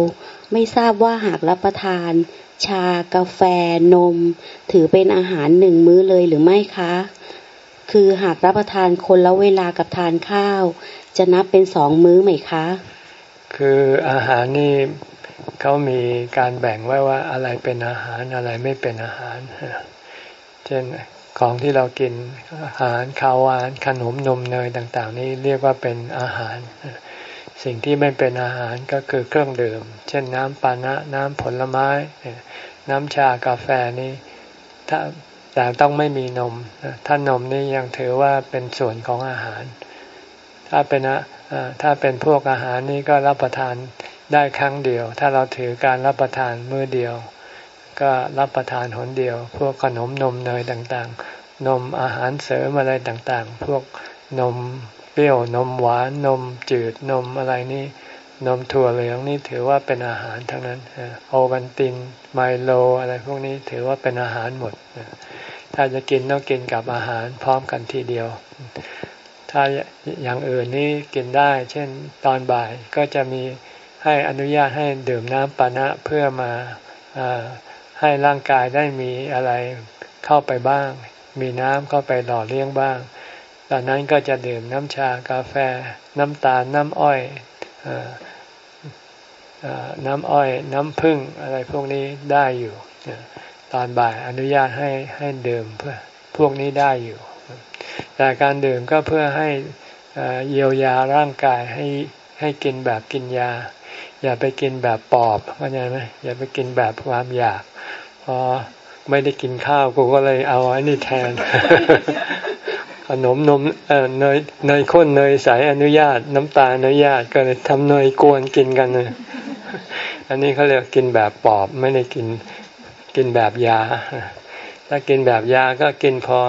ไม่ทราบว่าหากรับประทาน ชากาแฟนม ถือเป็นอาหารหนึ่งมื้อเลยหรือไม่คะ คือหากรับประทานคนละเวลากับทานข้าว จะนับเป็นสองมื้อไหมคะ คืออาหารนี่เขามีการแบ่งไว้ว่าอะไรเป็นอาหารอะไรไม่เป็นอาหาร เช่นของที่เรากินอาหารข้าวหวานขนมนมเนยต่างๆ นี่เรียกว่าเป็นอาหาร สิ่งที่ไม่เป็นอาหารก็คือเครื่องดื่ม เช่นน้ำปานะน้ำผลไม้ น้ำชากาแฟนี่ถ้าแต่ต้องไม่มีนม ถ้านมนี่ยังถือว่าเป็นส่วนของอาหาร ถ้าเป็นถ้าเป็นพวกอาหารนี่ก็รับประทานได้ครั้งเดียว ถ้าเราถือการรับประทานมื้อเดียว ก็รับประทานหนเดียว พวกขนมนมเนยต่างๆ นมอาหารเสริมอะไรต่างๆ พวกนมเปรี้ยวนมหวานนมจืดนมอะไรนี่นมถั่วเหลืองนี่ถือว่าเป็นอาหารทั้งนั้นโอวันตินไมโลอะไรพวกนี้ถือว่าเป็นอาหารหมด ถ้าจะกินต้องกินกับอาหารพร้อมกันทีเดียว ถ้าอย่างอื่นนี่กินได้ เช่นตอนบ่ายก็จะมีให้อนุญาตให้ดื่มน้ำปานะเพื่อมาให้ร่างกายได้มีอะไรเข้าไปบ้าง มีน้ำเข้าไปหล่อเลี้ยงบ้าง ตอนนั้นก็จะดื่มน้ำชากาแฟ น้ำตาลน้ำอ้อยน้ำอ้อย น้ำผึ้งอะไรพวกนี้ได้อยู่ ตอนบ่ายอนุญาตให้ให้ดื่มเพื่อพวกนี้ได้อยู่ แต่การดื่มก็เพื่อให้เยียวยาร่างกายให้ให้กินแบบกินยา อย่าไปกินแบบปอบเข้าใจไหมอย่าไปกินแบบความอยากพอไม่ได้กินข้าวกูก็เลยเอาอันนี้แทนขนมนมเอ่อเนยเนยข้นเนยใสอนุญาต น้ำตาลอนุญาตก็เลยทำเนยกวนกินกันเลยอันนี้เขาเรียกกินแบบปอบไม่ได้กินกินแบบยา ถ้ากินแบบยาก็กินพอ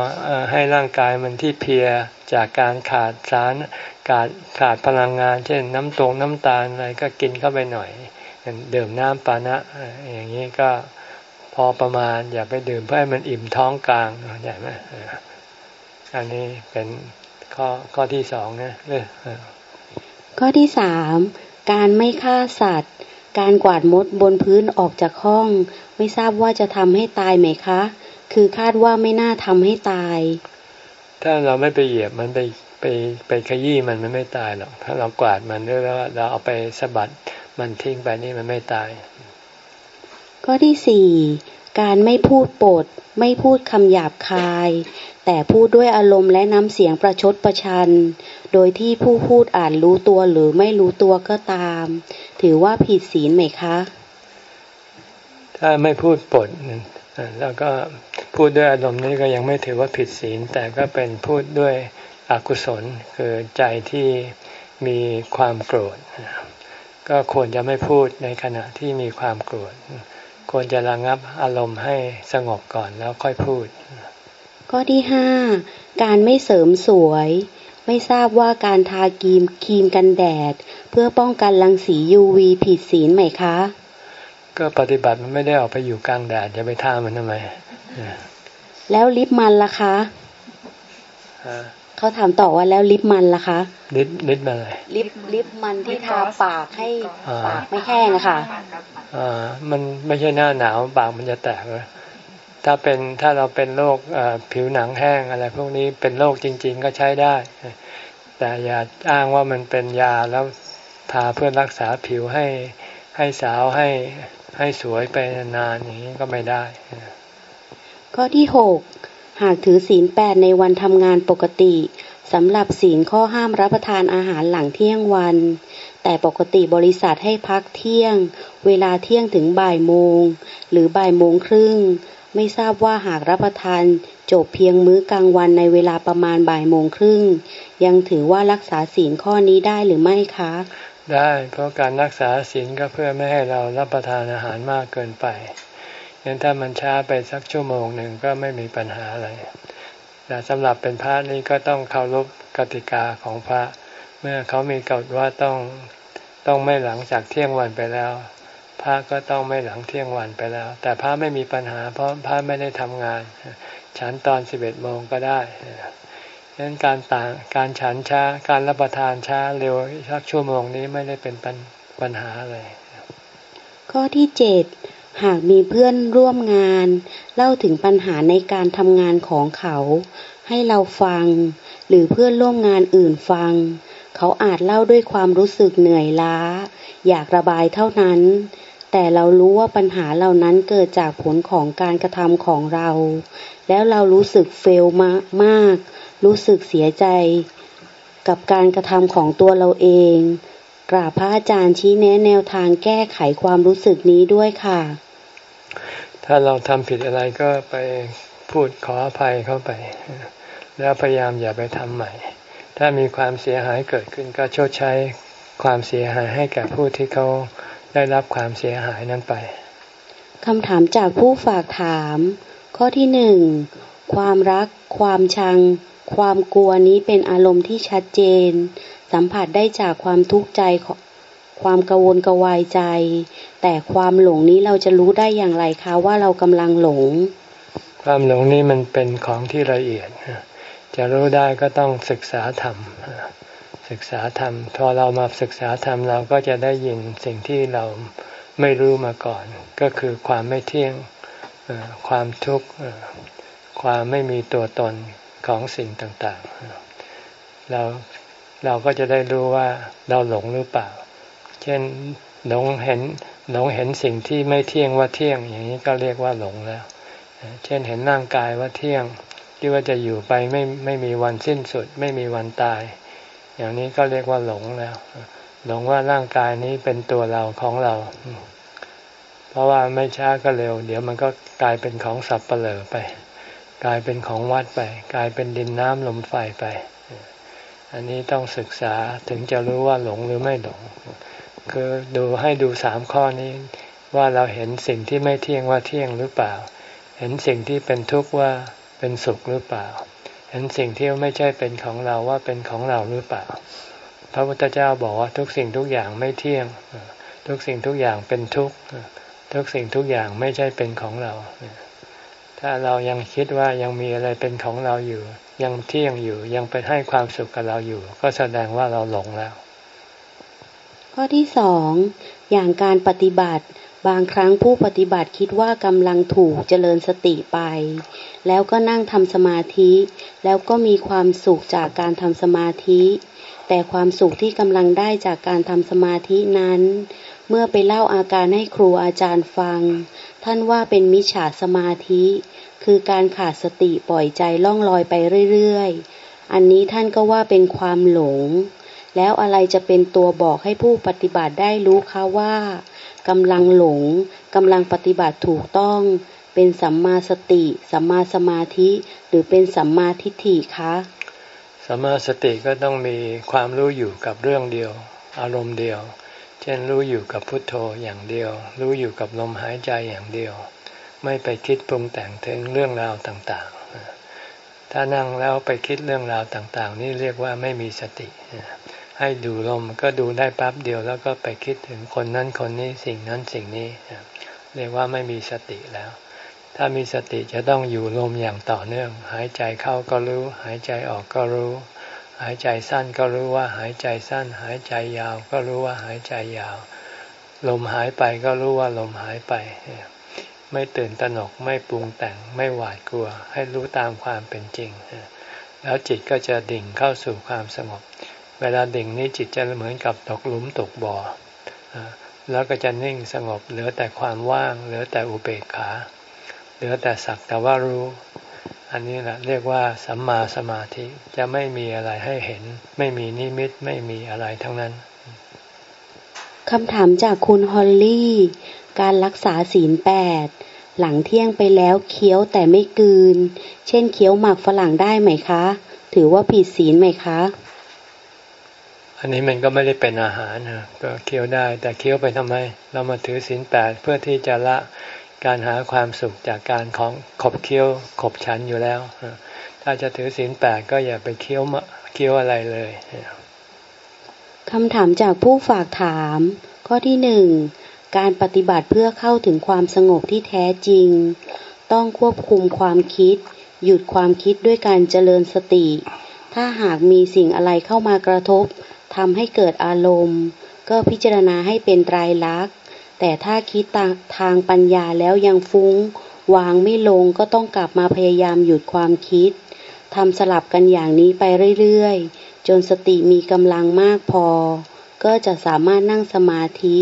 ให้ร่างกายมันที่เพียจากการขาดสารขาดขาดพลังงาน เช่น น้ำตรงน้ำตาลอะไรก็กินเข้าไปหน่อยดื่มน้ำปานะอย่างนี้ก็พอประมาณ อย่าไปดื่มเพื่อให้มันอิ่มท้องกลางใช่ไหมอันนี้เป็นข้อข้อที่สองนะข้อที่สามการไม่ฆ่าสัตว์ การกวาดมดบนพื้นออกจากห้อง ไม่ทราบว่าจะทำให้ตายไหมคะ คือคาดว่าไม่น่าทำให้ตาย ถ้าเราไม่ไปเหยียบมันไปไปไปขยี้มันมันไม่ตายหรอก ถ้าเรากวาดมันด้วยแล้วเราเอาไปสะบัดมันทิ้งไปนี่มันไม่ตาย ข้อที่สี่การไม่พูดปด ไม่พูดคำหยาบคาย แต่พูดด้วยอารมณ์และน้ำเสียงประชดประชัน โดยที่ผู้พูดอ่านรู้ตัวหรือไม่รู้ตัวก็ตาม ถือว่าผิดศีลไหมคะ ถ้าไม่พูดปด แล้วก็พูดด้วยอารมณ์นี้ก็ยังไม่ถือว่าผิดศีล แต่ก็เป็นพูดด้วยอกุศลคือใจที่มีความโกรธ ก็ควรจะไม่พูดในขณะที่มีความโกรธ ควรจะระงับอารมณ์ให้สงบก่อนแล้วค่อยพูด ข้อที่ห้าการไม่เสริมสวย ไม่ทราบว่าการทาครีมครีมกันแดด เพื่อป้องกันรังสี UV ผิดศีลไหมคะ ก็ปฏิบัติมันไม่ได้ออกไปอยู่กลางแดดจะไปทามันทำไมแล้วลิปมันล่ะคะเขาถามต่อว่าแล้วลิปมันล่ะคะ ลิปลิปมันอะไรลิปลิปมันที่ทาปากให้ปากไม่แห้งอะค่ะอ่ามันไม่ใช่หน้าหนาวปากมันจะแตกเลยถ้าเป็นถ้าเราเป็นโรคผิวหนังแห้งอะไร พวกนี้เป็นโรคจริง ๆ ก็ใช้ได้ แต่อย่าอ้างว่ามันเป็นยาแล้วทาเพื่อรักษาผิวให้ให้สาวให้ ให้สวยไปนานอย่างนี้ก็ไม่ได้ ข้อที่หกหากถือศีลแปดในวันทำงานปกติสำหรับศีลข้อห้ามรับประทานอาหารหลังเที่ยงวัน แต่ปกติบริษัทให้พักเที่ยง เวลาเที่ยงถึงบ่ายโมง หรือบ่ายโมงครึ่ง ไม่ทราบว่าหากรับประทานจบเพียงมื้อกลางวันในเวลาประมาณบ่ายโมงครึ่ง ยังถือว่ารักษาศีลข้อนี้ได้หรือไม่คะ ได้ เพราะการรักษาศีลก็เพื่อไม่ให้เรารับประทานอาหารมากเกินไปงั้นถ้ามันช้าไปสักชั่วโมงหนึ่งก็ไม่มีปัญหาอะไร แต่สำหรับเป็นพระนี่ก็ต้องเคารพกติกาของพระ เมื่อเขามีกฎว่าต้องต้องไม่หลังจากเที่ยงวันไปแล้ว พระก็ต้องไม่หลังเที่ยงวันไปแล้ว แต่พระไม่มีปัญหา เพราะพระไม่ได้ทำงาน ฉันตอนสิบเอ็ดโมงก็ได้ ดังนั้นการต่างการฉันช้าการรับประทานช้าเร็วสักชั่วโมงนี้ไม่ได้เป็นปัญปญหาเลย ข้อที่เจ็ดหากมีเพื่อนร่วมงาน เล่าถึงปัญหาในการทำงานของเขา ให้เราฟัง หรือเพื่อนร่วมงานอื่นฟัง เขาอาจเล่าด้วยความรู้สึกเหนื่อยล้า อยากระบายเท่านั้น แต่เรารู้ว่าปัญหาเหล่านั้นเกิดจากผลของการกระทำของเรา แล้วเรารู้สึกเฟลมามาก รู้สึกเสียใจ กับการกระทำของตัวเราเอง กราบพระอาจารย์ชี้แนะแนวทางแก้ไขความรู้สึกนี้ด้วยค่ะ ถ้าเราทำผิดอะไรก็ไปพูดขออภัยเข้าไป แล้วพยายามอย่าไปทำใหม่ ถ้ามีความเสียหายเกิดขึ้นก็ชดใช้ความเสียหายให้แก่ผู้ที่เขาได้รับความเสียหายนั้นไปคำถามจากผู้ฝากถาม ข้อที่หนึ่งความรัก ความชัง ความกลัวนี้เป็นอารมณ์ที่ชัดเจน สัมผัสได้จากความทุกข์ใจความกังวลกวายใจ แต่ความหลงนี้เราจะรู้ได้อย่างไรคะว่าเรากำลังหลง ความหลงนี้มันเป็นของที่ละเอียด จะรู้ได้ก็ต้องศึกษาธรรมศึกษาธรรมพอเรามาศึกษาธรรมเราก็จะได้ยินสิ่งที่เราไม่รู้มาก่อน ก็คือความไม่เที่ยงความทุกข์ความไม่มีตัวตน ของสิ่งต่างๆ เราเราก็จะได้รู้ว่าเราหลงหรือเปล่า เช่นหลงเห็นหลงเห็นสิ่งที่ไม่เที่ยงว่าเที่ยงอย่างนี้ก็เรียกว่าหลงแล้ว เช่นเห็นร่างกายว่าเที่ยงที่ว่าจะอยู่ไปไม่ไม่มีวันสิ้นสุด ไม่มีวันตาย อย่างนี้ก็เรียกว่าหลงแล้ว หลงว่าร่างกายนี้เป็นตัวเราของเรา เพราะว่าไม่ช้าก็เร็ว เดี๋ยวมันก็กลายเป็นของสับเปลอไป กลายเป็นของวัดไป กลายเป็นดินน้ำลมไฟไป อันนี้ต้องศึกษาถึงจะรู้ว่าหลงหรือไม่หลง คือดูให้ดูสามข้อนี้ ว่าเราเห็นสิ่งที่ไม่เที่ยงว่าเที่ยงหรือเปล่า เห็นสิ่งที่เป็นทุกข์ว่าเป็นสุขหรือเปล่า เห็นสิ่งที่ไม่ใช่เป็นของเราว่าเป็นของเราหรือเปล่า พระพุทธเจ้าบอกว่าทุกสิ่งทุกอย่างไม่เที่ยง ทุกสิ่งทุกอย่างเป็นทุกข์ทุกสิ่งทุกอย่างไม่ใช่เป็นของเรา ถ้าเรายังคิดว่ายังมีอะไรเป็นของเราอยู่ ยังเที่ยงอยู่ยังไปให้ความสุขกับเราอยู่ ก็แสดงว่าเราหลงแล้ว ข้อที่สองอย่างการปฏิบัติบางครั้งผู้ปฏิบัติคิดว่ากำลังถูกเจริญสติไป แล้วก็นั่งทำสมาธิ แล้วก็มีความสุขจากการทำสมาธิ แต่ความสุขที่กำลังได้จากการทำสมาธินั้น เมื่อไปเล่าอาการให้ครูอาจารย์ฟัง ท่านว่าเป็นมิจฉาสมาธิ คือการขาดสติปล่อยใจล่องลอยไปเรื่อยๆ อันนี้ท่านก็ว่าเป็นความหลง แล้วอะไรจะเป็นตัวบอกให้ผู้ปฏิบัติได้รู้คะว่ากำลังหลงกำลังปฏิบัติถูกต้อง เป็นสัมมาสติสัมมาสมาธิ หรือเป็นสัมมาทิฏฐิคะสัมมาสติก็ต้องมีความรู้อยู่กับเรื่องเดียว อารมณ์เดียว เช่นรู้อยู่กับพุทโธอย่างเดียว รู้อยู่กับลมหายใจอย่างเดียว ไม่ไปคิดปรุงแต่งถึงเรื่องราวต่างๆ ถ้านั่งแล้วไปคิดเรื่องราวต่างๆ นี่เรียกว่าไม่มีสติ ให้ดูลมก็ดูได้ปั๊บเดียวแล้วก็ไปคิดถึงคนนั้นคนนี้สิ่งนั้นสิ่งนี้ เรียกว่าไม่มีสติแล้ว ถ้ามีสติจะต้องอยู่ลมอย่างต่อเนื่อง หายใจเข้าก็รู้ หายใจออกก็รู้ หายใจสั้นก็รู้ว่าหายใจสั้น หายใจยาวก็รู้ว่าหายใจยาว ลมหายไปก็รู้ว่าลมหายไป ไม่ตื่นตระหนกไม่ปรุงแต่งไม่หวาดกลัว ให้รู้ตามความเป็นจริง แล้วจิตก็จะดิ่งเข้าสู่ความสงบ เวลาดิ่งนี้จิตจะเหมือนกับตกหลุมตกบ่อแล้วก็จะนิ่งสงบเหลือแต่ความว่าง เหลือแต่อุเบกขา เหลือแต่สักแต่ว่ารู้ อันนี้แหละเรียกว่าสัมมาสมาธิจะไม่มีอะไรให้เห็น ไม่มีนิมิตไม่มีอะไรทั้งนั้นคำถามจากคุณฮอลลี่ การรักษาศีลแปดหลังเที่ยงไปแล้วเคี้ยวแต่ไม่กืน เช่นเคี้ยวหมักฝรั่งได้ไหมคะ ถือว่าผิดศีลไหมคะ อันนี้มันก็ไม่ได้เป็นอาหารนะก็เคี้ยวได้ แต่เคี้ยวไปทำไม เรามาถือศีลแปดเพื่อที่จะละ การหาความสุขจากการของขบเคี้ยวขบฉันอยู่แล้ว ถ้าจะถือศีลแปดก็อย่าไปเคี้ยวมาเคี้ยวอะไรเลยคำถามจากผู้ฝากถาม ข้อที่หนึ่งการปฏิบัติเพื่อเข้าถึงความสงบที่แท้จริง ต้องควบคุมความคิด หยุดความคิดด้วยการเจริญสติ ถ้าหากมีสิ่งอะไรเข้ามากระทบทำให้เกิดอารมณ์ ก็พิจารณาให้เป็นไตรลักษณ แต่ถ้าคิดทางปัญญาแล้วยังฟุง้ง วางไม่ลงก็ต้องกลับมาพยายามหยุดความคิดทำสลับกันอย่างนี้ไปเรื่อยๆ จนสติมีกำลังมากพอ ก็จะสามารถนั่งสมาธิ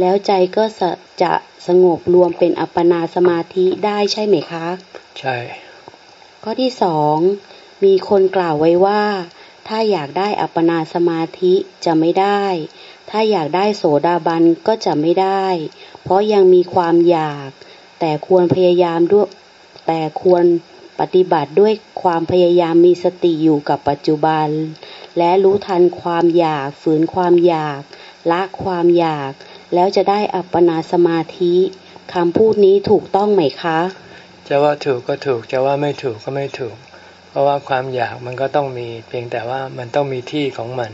แล้วใจก็จะสงบรวมเป็นอัปปนาสมาธิได้ใช่ไหมคะ ใช่ ข้อที่สองมีคนกล่าวไว้ว่า ถ้าอยากได้อัปปนาสมาธิจะไม่ได้ ถ้าอยากได้โสดาบันก็จะไม่ได้ เพราะยังมีความอยาก แต่ควรพยายามด้วย แต่ควรปฏิบัติด้วยความพยายามมีสติอยู่กับปัจจุบัน และรู้ทันความอยาก ฝืนความอยาก ละความอยาก แล้วจะได้อัปปนาสมาธิคำพูดนี้ถูกต้องไหมคะ จะว่าถูกก็ถูก จะว่าไม่ถูกก็ไม่ถูก เพราะว่าความอยากมันก็ต้องมี เพียงแต่ว่ามันต้องมีที่ของมัน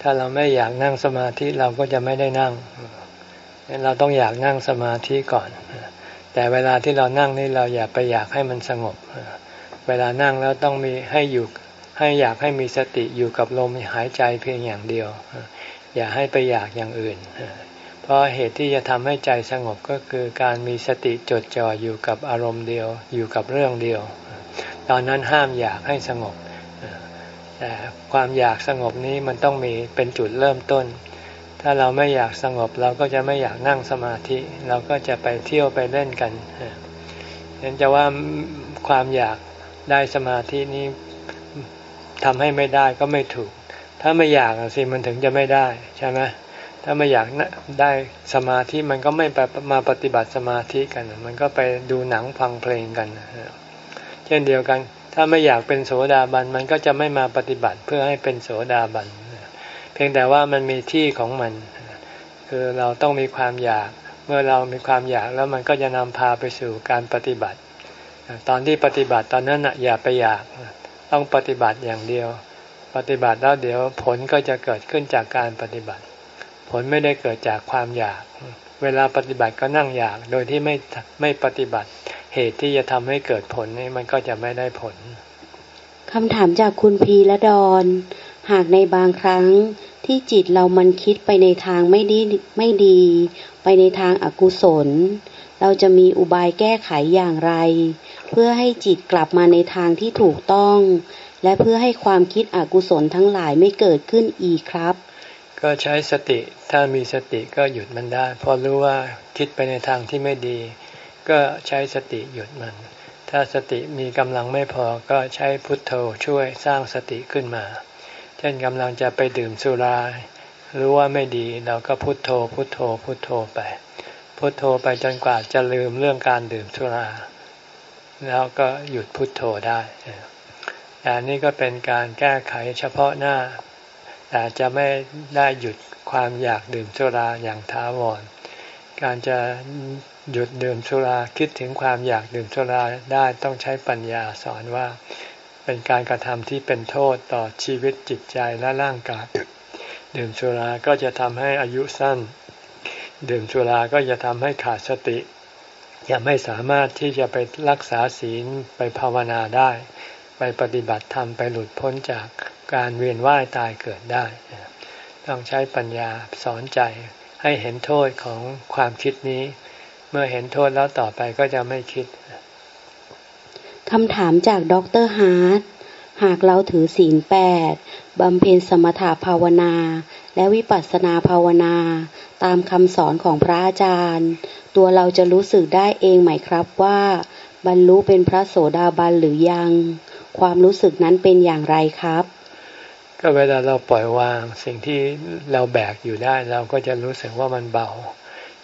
ถ้าเราไม่อยากนั่งสมาธิเราก็จะไม่ได้นั่งเราต้องอยากนั่งสมาธิก่อน แต่เวลาที่เรานั่งนี่เราอย่าไปอยากให้มันสงบ เวลานั่งแล้วต้องมีให้อยู่ให้อยากให้มีสติอยู่กับลมหายใจเพียงอย่างเดียว อย่าให้ไปอยากอย่างอื่น เพราะเหตุที่จะทำให้ใจสงบก็คือการมีสติจดจ่ออยู่กับอารมณ์เดียว อยู่กับเรื่องเดียว ตอนนั้นห้ามอยากให้สงบ แต่ความอยากสงบนี้มันต้องมีเป็นจุดเริ่มต้น ถ้าเราไม่อยากสงบเราก็จะไม่อยากนั่งสมาธิ เราก็จะไปเที่ยวไปเล่นกันเห็นจะว่าความอยากได้สมาธินี้ทำให้ไม่ได้ก็ไม่ถูก ถ้าไม่อยากสิมันถึงจะไม่ได้ใช่ไหมถ้าไม่อยากได้สมาธิมันก็ไม่ไปมาปฏิบัติสมาธิกัน มันก็ไปดูหนังฟังเพลงกัน เช่นเดียวกัน ถ้าไม่อยากเป็นโสดาบันมันก็จะไม่มาปฏิบัติเพื่อให้เป็นโสดาบัน เพียงแต่ว่ามันมีที่ของมัน คือเราต้องมีความอยาก เมื่อเรามีความอยากแล้วมันก็จะนำพาไปสู่การปฏิบัติ ตอนที่ปฏิบัติตอนนั้นอย่าไปอยาก ต้องปฏิบัติอย่างเดียว ปฏิบัติแล้วเดี๋ยวผลก็จะเกิดขึ้นจากการปฏิบัติ ผลไม่ได้เกิดจากความอยาก เวลาปฏิบัติก็นั่งอยาก โดยที่ไม่ไม่ปฏิบัติ เหตุที่จะทำให้เกิดผลนี่มันก็จะไม่ได้ผลคำถามจากคุณพีและดอน หากในบางครั้งที่จิตเรามันคิดไปในทางไม่ดีไม่ดี ไปในทางอากุศล เราจะมีอุบายแก้ไขอย่างไร เพื่อให้จิตกลับมาในทางที่ถูกต้อง และเพื่อให้ความคิดอกุศลทั้งหลายไม่เกิดขึ้นอีกครับ ก็ใช้สติถ้ามีสติก็หยุดมันได้ พอรู้ว่าคิดไปในทางที่ไม่ดี ก็ใช้สติหยุดมัน ถ้าสติมีกำลังไม่พอก็ใช้พุทโธช่วยสร้างสติขึ้นมา เช่นกำลังจะไปดื่มสุรารู้ว่าไม่ดีเราก็พุทโธ พุทโธ พุทโธไป พุทโธไปจนกว่าจะลืมเรื่องการดื่มสุรา แล้วก็หยุดพุโทโธได้แต่นี่ก็เป็นการแก้ไขเฉพาะหน้า แต่จะไม่ได้หยุดความอยากดื่มสุราอย่างท้าวร การจะ หยุดดื่มสุราคิดถึงความอยากดื่มสุราได้ต้องใช้ปัญญาสอนว่าเป็นการกระทำที่เป็นโทษต่อชีวิตจิตใจและร่างกาย ดื่มสุราก็จะทำให้อายุสั้น ดื่มสุราก็จะทำให้ขาดสติจะไม่สามารถที่จะไปรักษาศีลไปภาวนาได้ ไปปฏิบัติธรรมไปหลุดพ้นจากการเวียนว่ายตายเกิดได้ ต้องใช้ปัญญาสอนใจให้เห็นโทษของความคิดนี้ เมื่อเห็นโทษแล้วต่อไปก็จะไม่คิดคำถามจากดรฮาร์ดหากเราถือศีลแปดบำเพ็ญสมถภาวนา และวิปัสสนาภาวนา ตามคำสอนของพระอาจารย์ ตัวเราจะรู้สึกได้เองไหมครับว่า บรรลุเป็นพระโสดาบันหรือยัง ความรู้สึกนั้นเป็นอย่างไรครับ ก็เวลาเราปล่อยวางสิ่งที่เราแบกอยู่ได้เราก็จะรู้สึกว่ามันเบา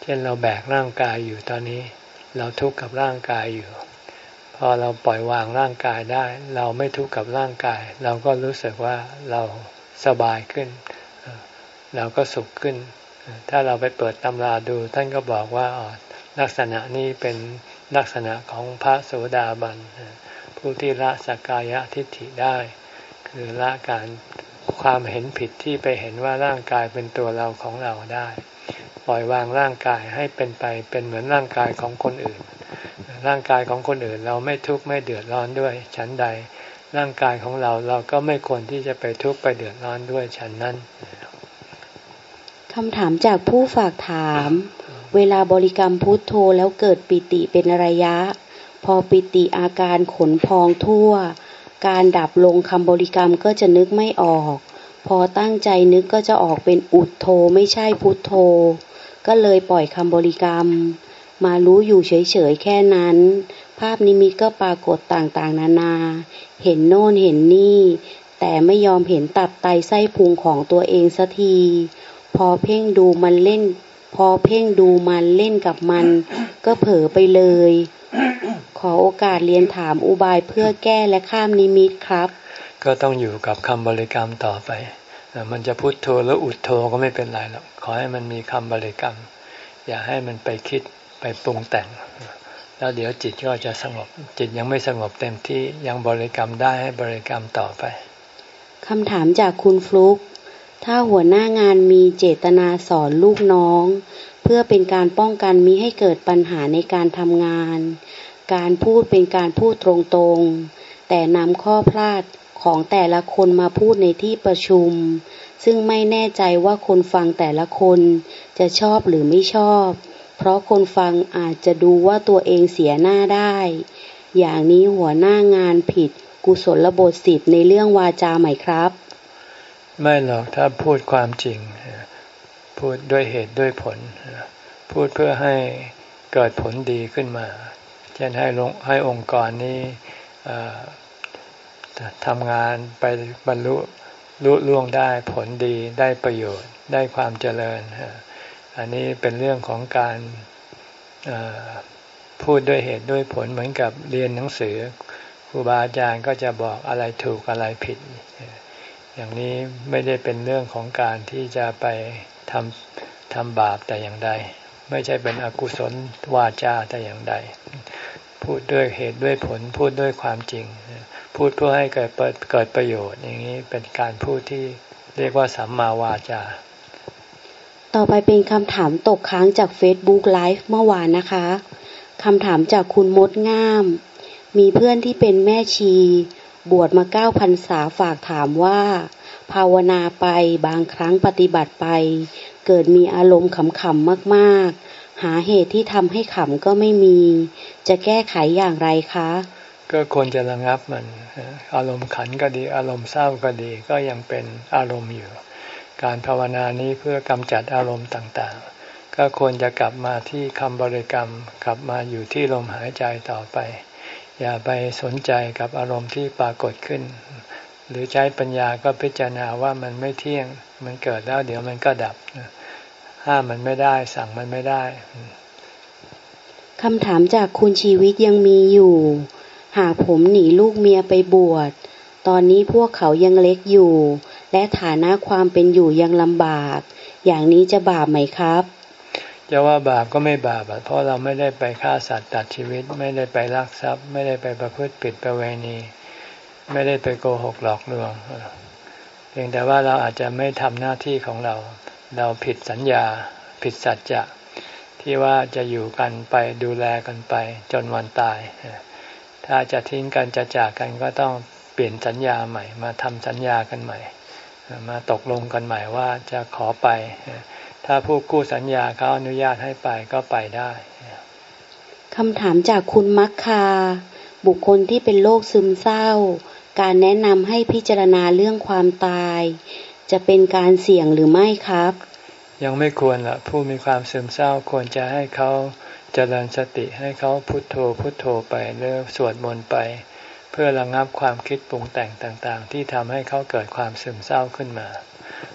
เช่นเราแบกร่างกายอยู่ตอนนี้ เราทุกข์กับร่างกายอยู่ พอเราปล่อยวางร่างกายได้ เราไม่ทุกข์กับร่างกาย เราก็รู้สึกว่าเราสบายขึ้น เราก็สุขขึ้น ถ้าเราไปเปิดตำราดู ท่านก็บอกว่าลักษณะนี้เป็นลักษณะของพระโสดาบันผู้ที่ละสกายะทิฏฐิได้ คือละการความเห็นผิดที่ไปเห็นว่าร่างกายเป็นตัวเราของเราได้ ปล่อยวางร่างกายให้เป็นไปเป็นเหมือนร่างกายของคนอื่น ร่างกายของคนอื่นเราไม่ทุกข์ไม่เดือดร้อนด้วย ฉันใด ร่างกายของเราเราก็ไม่ควรที่จะไปทุกข์ไปเดือดร้อนด้วยฉันนั้นคำถามจากผู้ฝากถาม เวลาบริกรรมพุทโธแล้วเกิดปิติเป็นระยะ พอปิติอาการขนพองทั่ว การดับลงคำบริกรรมก็จะนึกไม่ออก พอตั้งใจนึกก็จะออกเป็นอุดโธไม่ใช่พุทโธ ก็เลยปล่อยคำบริกรรม มารู้อยู่เฉยๆแค่นั้น ภาพนิมิตก็ปรากฏต่างๆ นานา เห็นโน่นเห็นนี่ แต่ไม่ยอมเห็นตับไตไส้พุงของตัวเองสักที พอเพ่งดูมันเล่น พอเพ่งดูมันเล่นกับมัน ก็เผลอไปเลย ขอโอกาสเรียนถามอุบายเพื่อแก้และข้ามนิมิตครับ ก็ต้องอยู่กับคำบริกรรมต่อไป มันจะพุโทโธแล้วอุดโธก็ไม่เป็นไรหรอกขอให้มันมีคำบริกรรม อย่าให้มันไปคิดไปปรุงแต่ง แล้วเดี๋ยวจิตก็จะสงบ จิตยังไม่สงบเต็มที่ยังบริกรรมได้ให้บริกรรมต่อไปคำถามจากคุณฟลุกถ้าหัวหน้างานมีเจตนาสอนลูกน้อง เพื่อเป็นการป้องกันมิให้เกิดปัญหาในการทำงาน การพูดเป็นการพูดตรงๆ แต่นำข้อพลาด ของแต่ละคนมาพูดในที่ประชุม ซึ่งไม่แน่ใจว่าคนฟังแต่ละคนจะชอบหรือไม่ชอบ เพราะคนฟังอาจจะดูว่าตัวเองเสียหน้าได้ อย่างนี้หัวหน้างานผิดกุศลบทสิทธิ์ในเรื่องวาจาไหมครับ ไม่หรอกถ้าพูดความจริง พูดด้วยเหตุด้วยผล พูดเพื่อให้เกิดผลดีขึ้นมา เช่นให้ให้องค์กรนี้ ทำงานไปบรรลุลุล่วงได้ผลดีได้ประโยชน์ได้ความเจริญ อันนี้เป็นเรื่องของการพูดด้วยเหตุด้วยผลเหมือนกับเรียนหนังสือครูบาอาจารย์ก็จะบอกอะไรถูกอะไรผิด อย่างนี้ไม่ได้เป็นเรื่องของการที่จะไปทำทำบาปแต่อย่างใด ไม่ใช่เป็นอกุศลวาจาแต่อย่างใด พูดด้วยเหตุด้วยผลพูดด้วยความจริง พูดเพื่อให้เกิดเกิดประโยชน์อย่างนี้เป็นการพูดที่เรียกว่าสัมมาวาจา ต่อไปเป็นคำถามตกค้างจาก Facebook Live เมื่อวานนะคะคำถามจากคุณมดง่าม มีเพื่อนที่เป็นแม่ชี บวชมาเก้าพันษาฝากถามว่า ภาวนาไปบางครั้งปฏิบัติไป เกิดมีอารมณ์ขำๆมากๆ หาเหตุที่ทำให้ขำก็ไม่มี จะแก้ไขอย่างไรคะ ก็ควรจะระงับมัน อารมณ์ขันก็ดี อารมณ์เศร้าก็ดี ก็ยังเป็นอารมณ์อยู่ การภาวนานี้เพื่อกำจัดอารมณ์ต่างๆ ก็ควรจะกลับมาที่คำบริกรรม กลับมาอยู่ที่ลมหายใจต่อไป อย่าไปสนใจกับอารมณ์ที่ปรากฏขึ้น หรือใช้ปัญญาก็พิจารณาว่ามันไม่เที่ยง มันเกิดแล้วเดี๋ยวมันก็ดับ ห้ามมันไม่ได้ สั่งมันไม่ได้คำถามจากคุณชีวิตยังมีอยู่ หากผมหนีลูกเมียไปบวช ตอนนี้พวกเขายังเล็กอยู่ และฐานะความเป็นอยู่ยังลำบาก อย่างนี้จะบาปไหมครับ จะว่าบาปก็ไม่บาปเพราะเราไม่ได้ไปฆ่าสัตว์ตัดชีวิต ไม่ได้ไปลักทรัพย์ ไม่ได้ไปประพฤติผิดประเวณี ไม่ได้ไปโกหกหลอกลวง เพียงแต่ว่าเราอาจจะไม่ทำหน้าที่ของเรา เราผิดสัญญาผิดสัจจะที่ว่าจะอยู่กันไปดูแลกันไปจนวันตาย ถ้าจะทิ้งกันจะจากกันก็ต้องเปลี่ยนสัญญาใหม่ มาทำสัญญากันใหม่ มาตกลงกันใหม่ว่าจะขอไป ถ้าผู้กู้สัญญาเขาอนุญาตให้ไปก็ไปได้คำถามจากคุณมักคา บุคคลที่เป็นโรคซึมเศร้า การแนะนำให้พิจารณาเรื่องความตาย จะเป็นการเสี่ยงหรือไม่ครับ ยังไม่ควรละผู้มีความซึมเศร้าควรจะให้เขาเจริญสติให้เขาพุโทโธพุโทโธไปหรือสวดมนต์ไป เพื่อระงับความคิดปรุงแต่งต่างๆ ที่ทำให้เขาเกิดความซึมเศร้าขึ้นมา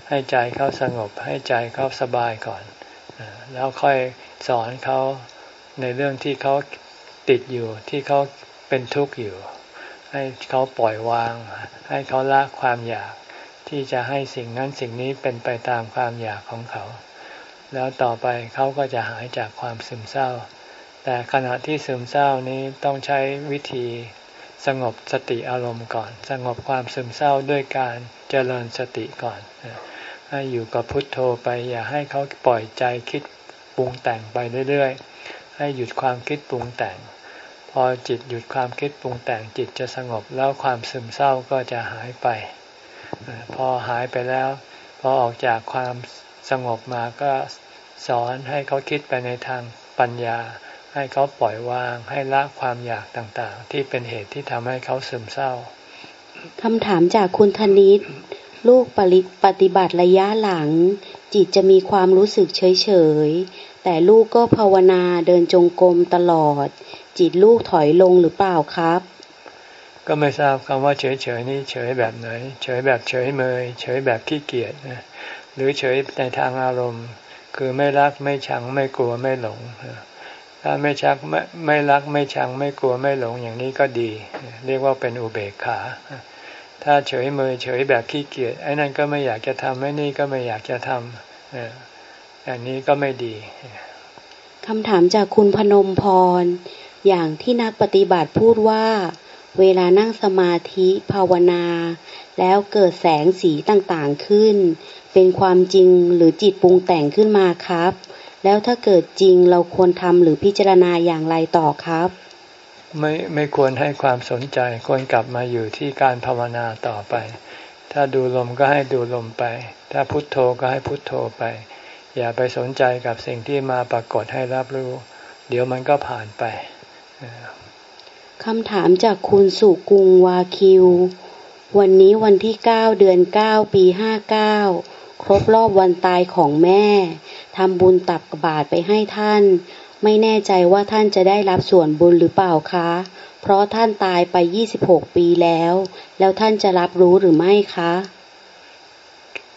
ให้ใจเขาสงบให้ใจเขาสบายก่อน แล้วค่อยสอนเขาในเรื่องที่เขาติดอยู่ที่เขาเป็นทุกข์อยู่ ให้เขาปล่อยวาง ให้เขาละความอยาก ที่จะให้สิ่งนั้นสิ่งนี้เป็นไปตามความอยากของเขา แล้วต่อไปเขาก็จะหายจากความซึมเศร้า แต่ขณะที่ซึมเศร้านี้ต้องใช้วิธีสงบสติอารมณ์ก่อน สงบความซึมเศร้าด้วยการเจริญสติก่อน ให้อยู่กับพุทโธไปอย่าให้เขาปล่อยใจคิดปรุงแต่งไปเรื่อยๆ ให้หยุดความคิดปรุงแต่ง พอจิตหยุดความคิดปรุงแต่งจิตจะสงบแล้วความซึมเศร้าก็จะหายไป พอหายไปแล้ว พอออกจากความสงบมาก็สอนให้เขาคิดไปในทางปัญญา ให้เขาปล่อยวางให้ละความอยากต่างๆ ที่เป็นเหตุที่ทำให้เขาซึมเศร้าคำถามจากคุณธนิตลูกปริปฏิบัติระยะหลัง จิตจะมีความรู้สึกเฉยๆ แต่ลูกก็ภาวนาเดินจงกรมตลอด จิตลูกถอยลงหรือเปล่าครับ ก็ไม่ทราบคำว่าเฉยๆนี่เฉยแบบไหน เฉยแบบเฉยเมย เฉยแบบขี้เกียจนะหรือเฉยในทางอารมณ์ คือไม่รักไม่ชังไม่กลัวไม่หลงถ้าไม่ชักไม่ไม่รักไม่ชังไม่กลัวไม่หลงอย่างนี้ก็ดี เรียกว่าเป็นอุเบกขา ถ้าเฉยเมือเฉยแบบขี้เกียจไอ้นั่นก็ไม่อยากจะทำไอ้นี่ก็ไม่อยากจะทำอันนี้ก็ไม่ดีคำถามจากคุณพนมพร อย่างที่นักปฏิบัติพูดว่า เวลานั่งสมาธิภาวนา แล้วเกิดแสงสีต่างๆขึ้น เป็นความจริงหรือจิตปรุงแต่งขึ้นมาครับ แล้วถ้าเกิดจริงเราควรทำหรือพิจารณาอย่างไรต่อครับ ไม่ไม่ควรให้ความสนใจควรกลับมาอยู่ที่การภาวนาต่อไป ถ้าดูลมก็ให้ดูลมไป ถ้าพุทโธก็ให้พุทโธไป อย่าไปสนใจกับสิ่งที่มาปรากฏให้รับรู้ เดี๋ยวมันก็ผ่านไป คำถามจากคุณสุกุงวาคิว วันนี้วันที่เก้าเดือนเก้าปีห้าเก้าครบรอบวันตายของแม่ ทำบุญตักบาตรไปให้ท่าน ไม่แน่ใจว่าท่านจะได้รับส่วนบุญหรือเปล่าคะ เพราะท่านตายไปยี่สิบหกปีแล้ว แล้วท่านจะรับรู้หรือไม่คะ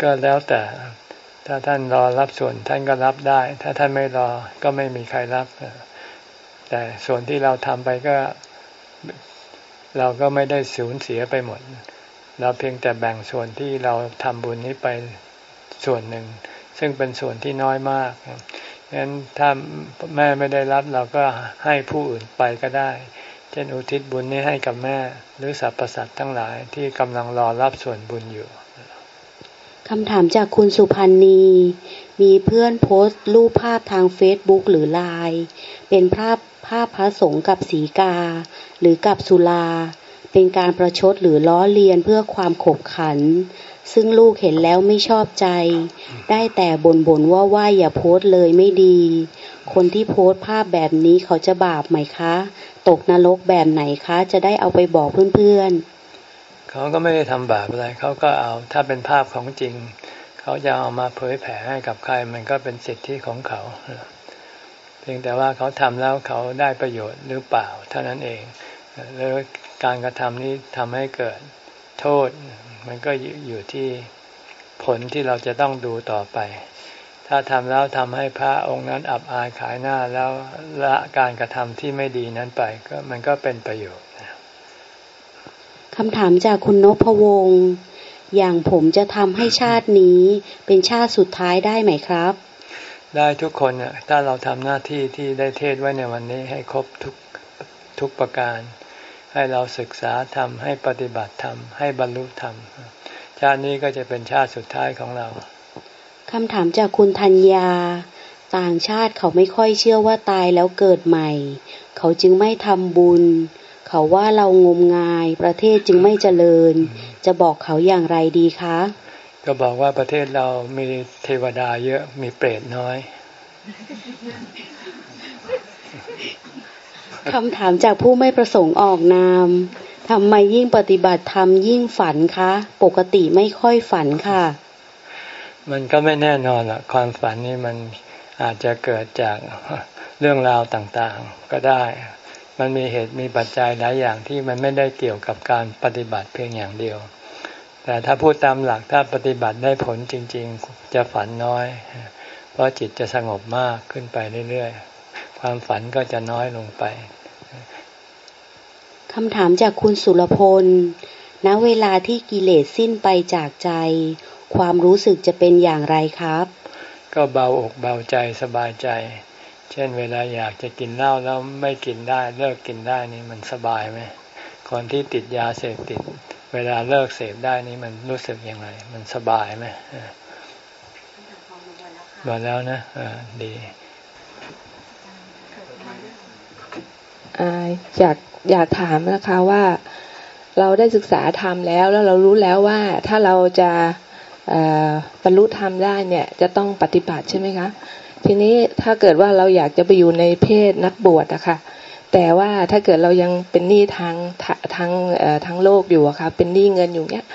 ก็แล้วแต่ ถ้าท่านรอรับส่วนท่านก็รับได้ ถ้าท่านไม่รอก็ไม่มีใครรับ แต่ส่วนที่เราทำไปก็ เราก็ไม่ได้สูญเสียไปหมด เราเพียงแต่แบ่งส่วนที่เราทำบุญนี้ไปส่วนหนึ่ง ซึ่งเป็นส่วนที่น้อยมากงั้นถ้าแม่ไม่ได้รับเราก็ให้ผู้อื่นไปก็ได้ เช่นอุทิศบุญนี้ให้กับแม่ หรือสรรพสัตว์ทั้งหลายที่กำลังรอรับส่วนบุญอยู่คำถามจากคุณสุพันนีมีเพื่อนโพสต์รูปภาพทางเฟซบุ๊กหรือไลน์เป็นภาพ ภาพพระสงฆ์กับสีกา หรือกับสุลา เป็นการประชดหรือล้อเลียนเพื่อความขบขัน ซึ่งลูกเห็นแล้วไม่ชอบใจ ได้แต่บ่นบ่นว่าว่าอย่าโพสเลยไม่ดี คนที่โพสภาพแบบนี้เขาจะบาปไหมคะ ตกนรกแบบไหนคะ จะได้เอาไปบอกเพื่อนๆเขาก็ไม่ได้ทำบาปอะไรเขาก็เอาถ้าเป็นภาพของจริง เขาจะเอามาเผยแผ่ให้กับใครมันก็เป็นสิทธิของเขา เพียงแต่ว่าเขาทำแล้วเขาได้ประโยชน์หรือเปล่าเท่านั้นเองแล้วการกระทำนี้ทำให้เกิดโทษ มันก็อยู่ที่ผลที่เราจะต้องดูต่อไป ถ้าทำแล้วทำให้พระองค์นั้นอับอายขายหน้าแล้วละการกระทำที่ไม่ดีนั้นไปก็มันก็เป็นประโยชน์คำถามจากคุณนพวงศ์อย่างผมจะทำให้ชาตินี้เป็นชาติสุดท้ายได้ไหมครับ ได้ทุกคนถ้าเราทำหน้าที่ที่ได้เทศไว้ในวันนี้ให้ครบทุกทุกประการ ให้เราศึกษาทำให้ปฏิบัติธรรมให้บรรลุธรรม ชาตินี้ก็จะเป็นชาติสุดท้ายของเราคำถามจากคุณธัญญา ต่างชาติเขาไม่ค่อยเชื่อว่าตายแล้วเกิดใหม่ เขาจึงไม่ทำบุญ เขาว่าเรางมงายประเทศจึงไม่เจริญ จะบอกเขาอย่างไรดีคะ ก็บอกว่าประเทศเรามีเทวดาเยอะมีเปรตน้อยคำถามจากผู้ไม่ประสงค์ออกนามทำไมยิ่งปฏิบัติธรรมยิ่งฝันคะ ปกติไม่ค่อยฝันค่ะ มันก็ไม่แน่นอนละความฝันนี่มันอาจจะเกิดจากเรื่องราวต่างๆ ก็ได้ มันมีเหตุมีปัจจัยหลายอย่างที่มันไม่ได้เกี่ยวกับการปฏิบัติเพียงอย่างเดียว แต่ถ้าพูดตามหลักถ้าปฏิบัติได้ผลจริง ๆ จะฝันน้อย เพราะจิตจะสงบมากขึ้นไปเรื่อยๆ ความฝันก็จะน้อยลงไปคำถามจากคุณสุรพล ณ เวลาที่กิเลสสิ้นไปจากใจ ความรู้สึกจะเป็นอย่างไรครับ ก็เบาอกเบาใจสบายใจ เช่นเวลาอยากจะกินเหล้าแล้วไม่กินได้เลิกกินได้นี่มันสบายไหมคนที่ติดยาเสพติด เวลาเลิกเสพได้นี้มันรู้สึกยังไงมันสบายไหมหมดแล้วนะอ่าดีอยากอยากถามนะคะว่าเราได้ศึกษาธรรมแล้ว แล้วเรารู้แล้วว่าถ้าเราจะบรรลุธรรมได้เนี่ย จะต้องปฏิบัติใช่ไหมคะ ทีนี้ถ้าเกิดว่าเราอยากจะไปอยู่ในเพศนักบวชอะคะ่ะ แต่ว่าถ้าเกิดเรายังเป็นหนี้ทางทางทางโลกอยู่อะค่ะเป็นหนี้เงินอยู่เนี้ย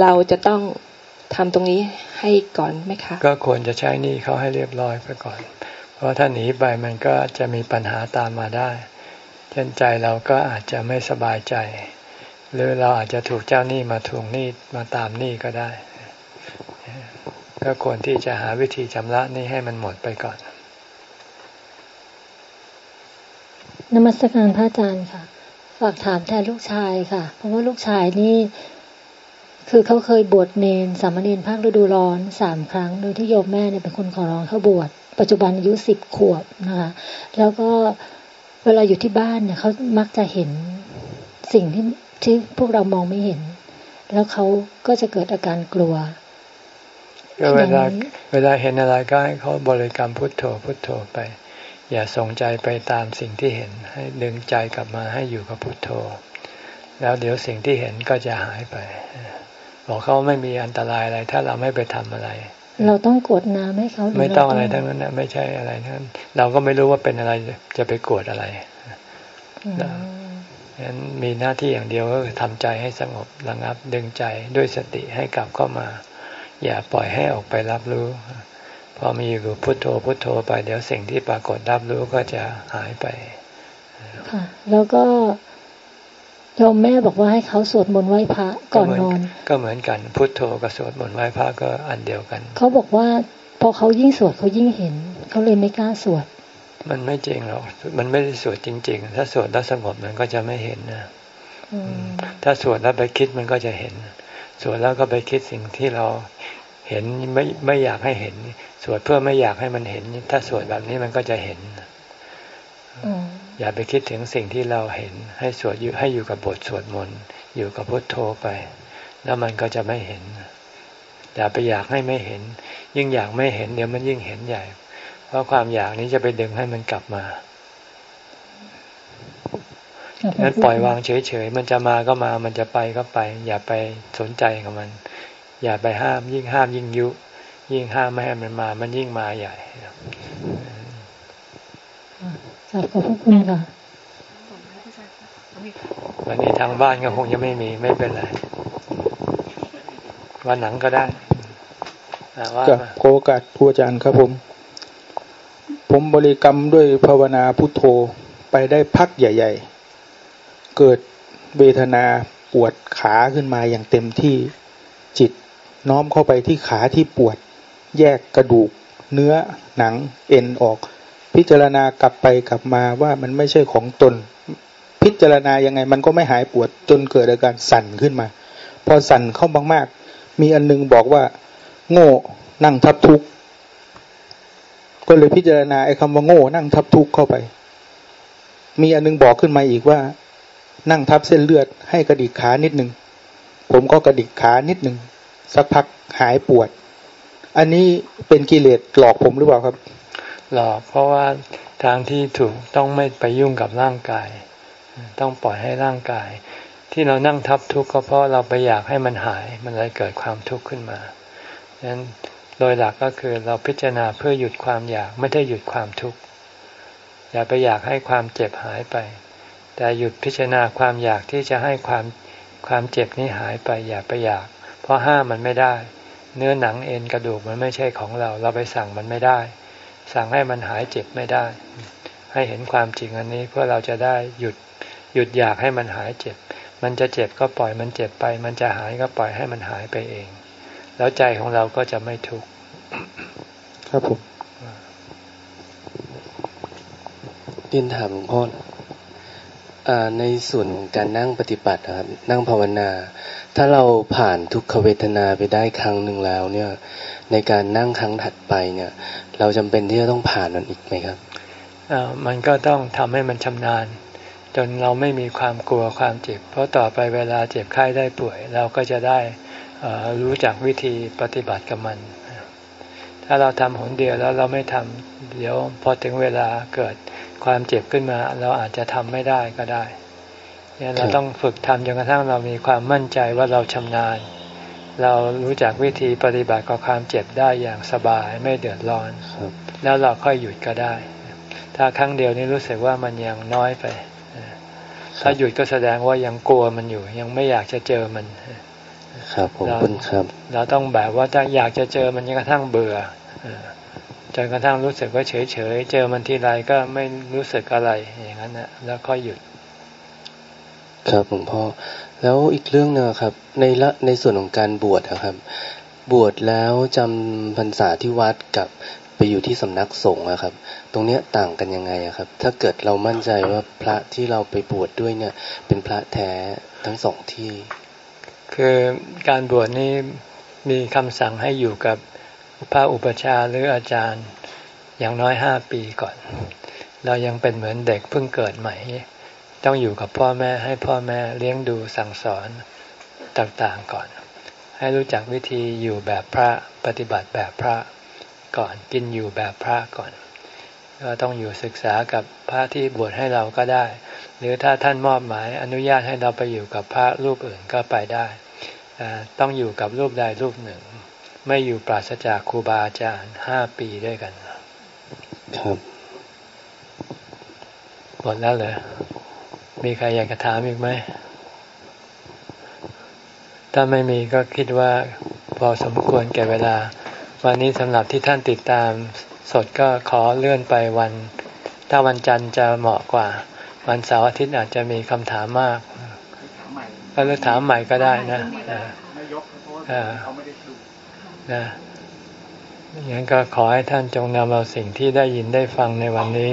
เราจะต้องทำตรงนี้ให้ก่อนไหมคะ ก็ควรจะใช้หนี้เขาให้เรียบร้อยไปก่อน เพราะถ้าหนีไปมันก็จะมีปัญหาตามมาได้ เช่นใจเราก็อาจจะไม่สบายใจ หรือเราอาจจะถูกเจ้าหนี้มาทวงหนี้มาตามหนี้ก็ได้ ก็ควรที่จะหาวิธีชำระหนี้ให้มันหมดไปก่อน นมัสการพระอาจารย์ค่ะ ฝากถามแทนลูกชายค่ะ เพราะว่าลูกชายนี่ คือเขาเคยบวชเนนสามเณรภาคฤดูร้อนสามครั้ง โดยที่โยมแม่เนี่ยเป็นคนขอร้องเขาบวช ปัจจุบันอายุสิบขวบนะคะ แล้วก็เวลาอยู่ที่บ้านเนี่ยเขามักจะเห็นสิ่งที่ที่พวกเรามองไม่เห็น แล้วเขาก็จะเกิดอาการกลัวก็เวลาเวลาเห็นอะไรก็ให้เขาบริกรรมพุทโธพุทโธไป อย่าส่งใจไปตามสิ่งที่เห็น ให้ดึงใจกลับมาให้อยู่กับพุทโธ แล้วเดี๋ยวสิ่งที่เห็นก็จะหายไป บอกเขาไม่มีอันตรายอะไร ถ้าเราไม่ไปทำอะไร เราต้องกดน้ำให้เขาไม่ต้องอะไรทั้งนั้นนะไม่ใช่อะไรทั้งเราก็ไม่รู้ว่าเป็นอะไรจะไปกดอะไรงั้นมีหน้าที่อย่างเดียวก็คือทำใจให้สงบระงับดึงใจด้วยสติให้กลับเข้ามา อย่าปล่อยให้ออกไปรับรู้ พอมีอยู่พุโทโธพุโทโธไป เดี๋ยวสิ่งที่ปรากฏรับรู้ก็จะหายไปค่ะ แล้วก็โยมแม่บอกว่าให้เขาสวดมนต์ไหว้พระก่อนนอน ก็เหมือนกันพุทโธกับสวดมนต์ไหว้พระก็อันเดียวกัน เขาบอกว่าพอเขายิ่งสวดเขายิ่งเห็น เขาเลยไม่กล้าสวด มันไม่จริงหรอก มันไม่ได้สวดจริง ๆ ถ้าสวดแล้วสงบมันก็จะไม่เห็นนะถ้าสวดแล้วไปคิดมันก็จะเห็น สวดแล้วก็ไปคิดสิ่งที่เราเห็นไม่ไม่อยากให้เห็น สวดเพื่อไม่อยากให้มันเห็น ถ้าสวดแบบนี้มันก็จะเห็นอย่าไปคิดถึงสิ่งที่เราเห็น ให้สวดอยู่ให้อยู่กับบทสวดมนต์อยู่กับพุทโธไป แล้วมันก็จะไม่เห็น อย่าไปอยากให้ไม่เห็น ยิ่งอยากไม่เห็นเดี๋ยวมันยิ่งเห็นใหญ่ เพราะความอยากนี้จะไปดึงให้มันกลับมาดังนั้นปล่อยวางเฉยๆ มันจะมาก็มา มันจะไปก็ไป อย่าไปสนใจกับมัน อย่าไปห้ามยิ่งห้ามยิ่งยุ ยิ่งห้ามไม่ให้มันมา มันยิ่งมาใหญ่ขอบพระคุณค่ะวันนี้ทางบ้านก็คงจะไม่มีไม่เป็นไรวันหนังก็ได้จะโอกาสครูอาจารย์ครับผม ผมบริกรรมด้วยภาวนาพุทโธไปได้พักใหญ่ ๆ เกิดเวทนาปวดขาขึ้นมาอย่างเต็มที่จิตน้อมเข้าไปที่ขาที่ปวด แยกกระดูก เนื้อหนังเอ็นออก พิจารณากลับไปกลับมาว่ามันไม่ใช่ของตน พิจารณายังไงมันก็ไม่หายปวดจนเกิดอาการสั่นขึ้นมา พอสั่นเข้ามากๆ มีอันนึงบอกว่า โง่นั่งทับทุกข์ก็เลยพิจารณาไอ้คำว่าโง่นั่งทับทุกข์เข้าไป มีอันนึงบอกขึ้นมาอีกว่า นั่งทับเส้นเลือดให้กระดิกขานิดหนึ่งผมก็กระดิกขานิดหนึ่งสักพักหายปวด อันนี้เป็นกิเลสหลอกผมหรือเปล่าครับ หลอกเพราะว่าทางที่ถูกต้องไม่ไปยุ่งกับร่างกาย ต้องปล่อยให้ร่างกาย ที่เรานั่งทับทุกข์ก็เพราะเราไปอยากให้มันหาย มันเลยเกิดความทุกข์ขึ้นมาดังนั้นโดยหลักก็คือเราพิจารณาเพื่อหยุดความอยากไม่ได้หยุดความทุกข์อย่าไปอยากให้ความเจ็บหายไป แต่หยุดพิจารณาความอยากที่จะให้ความความเจ็บนี้หายไป อย่าไปอยาก เพราะห้ามมันไม่ได้ เนื้อหนังเอ็นกระดูกมันไม่ใช่ของเรา เราไปสั่งมันไม่ได้ สั่งให้มันหายเจ็บไม่ได้ ให้เห็นความจริงอันนี้เพื่อเราจะได้หยุดหยุดอยากให้มันหายเจ็บ มันจะเจ็บก็ปล่อยมันเจ็บไป มันจะหายก็ปล่อยให้มันหายไปเอง แล้วใจของเราก็จะไม่ทุกข์ครับผมเรียนถามหลวงพ่อในส่วนของการนั่งปฏิบัติครับ นั่งภาวนา ถ้าเราผ่านทุกขเวทนาไปได้ครั้งหนึ่งแล้วเนี่ย ในการนั่งครั้งถัดไปเนี่ย เราจำเป็นที่จะต้องผ่านมันอีกไหมครับมันก็ต้องทำให้มันชำนาญ จนเราไม่มีความกลัวความเจ็บ เพราะต่อไปเวลาเจ็บไข้ได้ป่วย เราก็จะได้รู้จักวิธีปฏิบัติกับมัน ถ้าเราทำหนเดียวแล้วเราไม่ทำเดี๋ยวพอถึงเวลาเกิดความเจ็บขึ้นมา เราอาจจะทำไม่ได้ก็ได้ เนี่ยเราต้องฝึกทำจนกระทั่งเรามีความมั่นใจว่าเราชำนาญ เรารู้จักวิธีปฏิบัติกับความเจ็บได้อย่างสบายไม่เดือดร้อน แล้วเราค่อยหยุดก็ได้ ถ้าครั้งเดียวนี้รู้สึกว่ามันยังน้อยไป ถ้าหยุดก็แสดงว่ายังกลัวมันอยู่ ยังไม่อยากจะเจอมันครับผมคุณครับ เราต้องแบบว่าถ้าอยากจะเจอมันยังกระทั่งเบื่อจนกระทั่งรู้สึกว่าเฉยเฉยเจอมันทีไรก็ไม่รู้สึกอะไรอย่างนั้นนะแล้วค่อยหยุด ครับหลวงพ่อ แล้วอีกเรื่องนึงครับ ในละในส่วนของการบวชนะครับ บวชแล้วจำพรรษาที่วัดกับไปอยู่ที่สำนักสงฆ์นะครับ ตรงเนี้ยต่างกันยังไงครับ ถ้าเกิดเรามั่นใจว่าพระที่เราไปบวชดด้วยเนี่ย เป็นพระแท้ทั้งสองที่ คือการบวชนี้มีคำสั่งให้อยู่กับพระอุปชาหรืออาจารย์อย่างน้อยห้าปีก่อน เรายังเป็นเหมือนเด็กเพิ่งเกิดใหม่ ต้องอยู่กับพ่อแม่ให้พ่อแม่เลี้ยงดูสั่งสอนต่างๆก่อน ให้รู้จักวิธีอยู่แบบพระปฏิบัติแบบพระก่อนกินอยู่แบบพระก่อน ก็ต้องอยู่ศึกษากับพระที่บวชให้เราก็ได้ หรือถ้าท่านมอบหมายอนุญาตให้เราไปอยู่กับพระรูปอื่นก็ไปได้ ต้องอยู่กับรูปใดรูปหนึ่ง ไม่อยู่ปราศจากครูบาอาจารย์ห้าปีด้วยกัน ครับหมดแล้วเหรอ มีใครอยากจะถามอีกไหม ถ้าไม่มีก็คิดว่าพอสมควรแก่เวลา วันนี้สำหรับที่ท่านติดตามสดก็ขอเลื่อนไปวัน ถ้าวันจันทร์จะเหมาะกว่า วันเสาร์อาทิตย์อาจจะมีคำถามมาก ก็เลือกถามใหม่ก็ได้นะนะอย่างนั้นก็ขอให้ท่านจงนำเอาสิ่งที่ได้ยินได้ฟังในวันนี้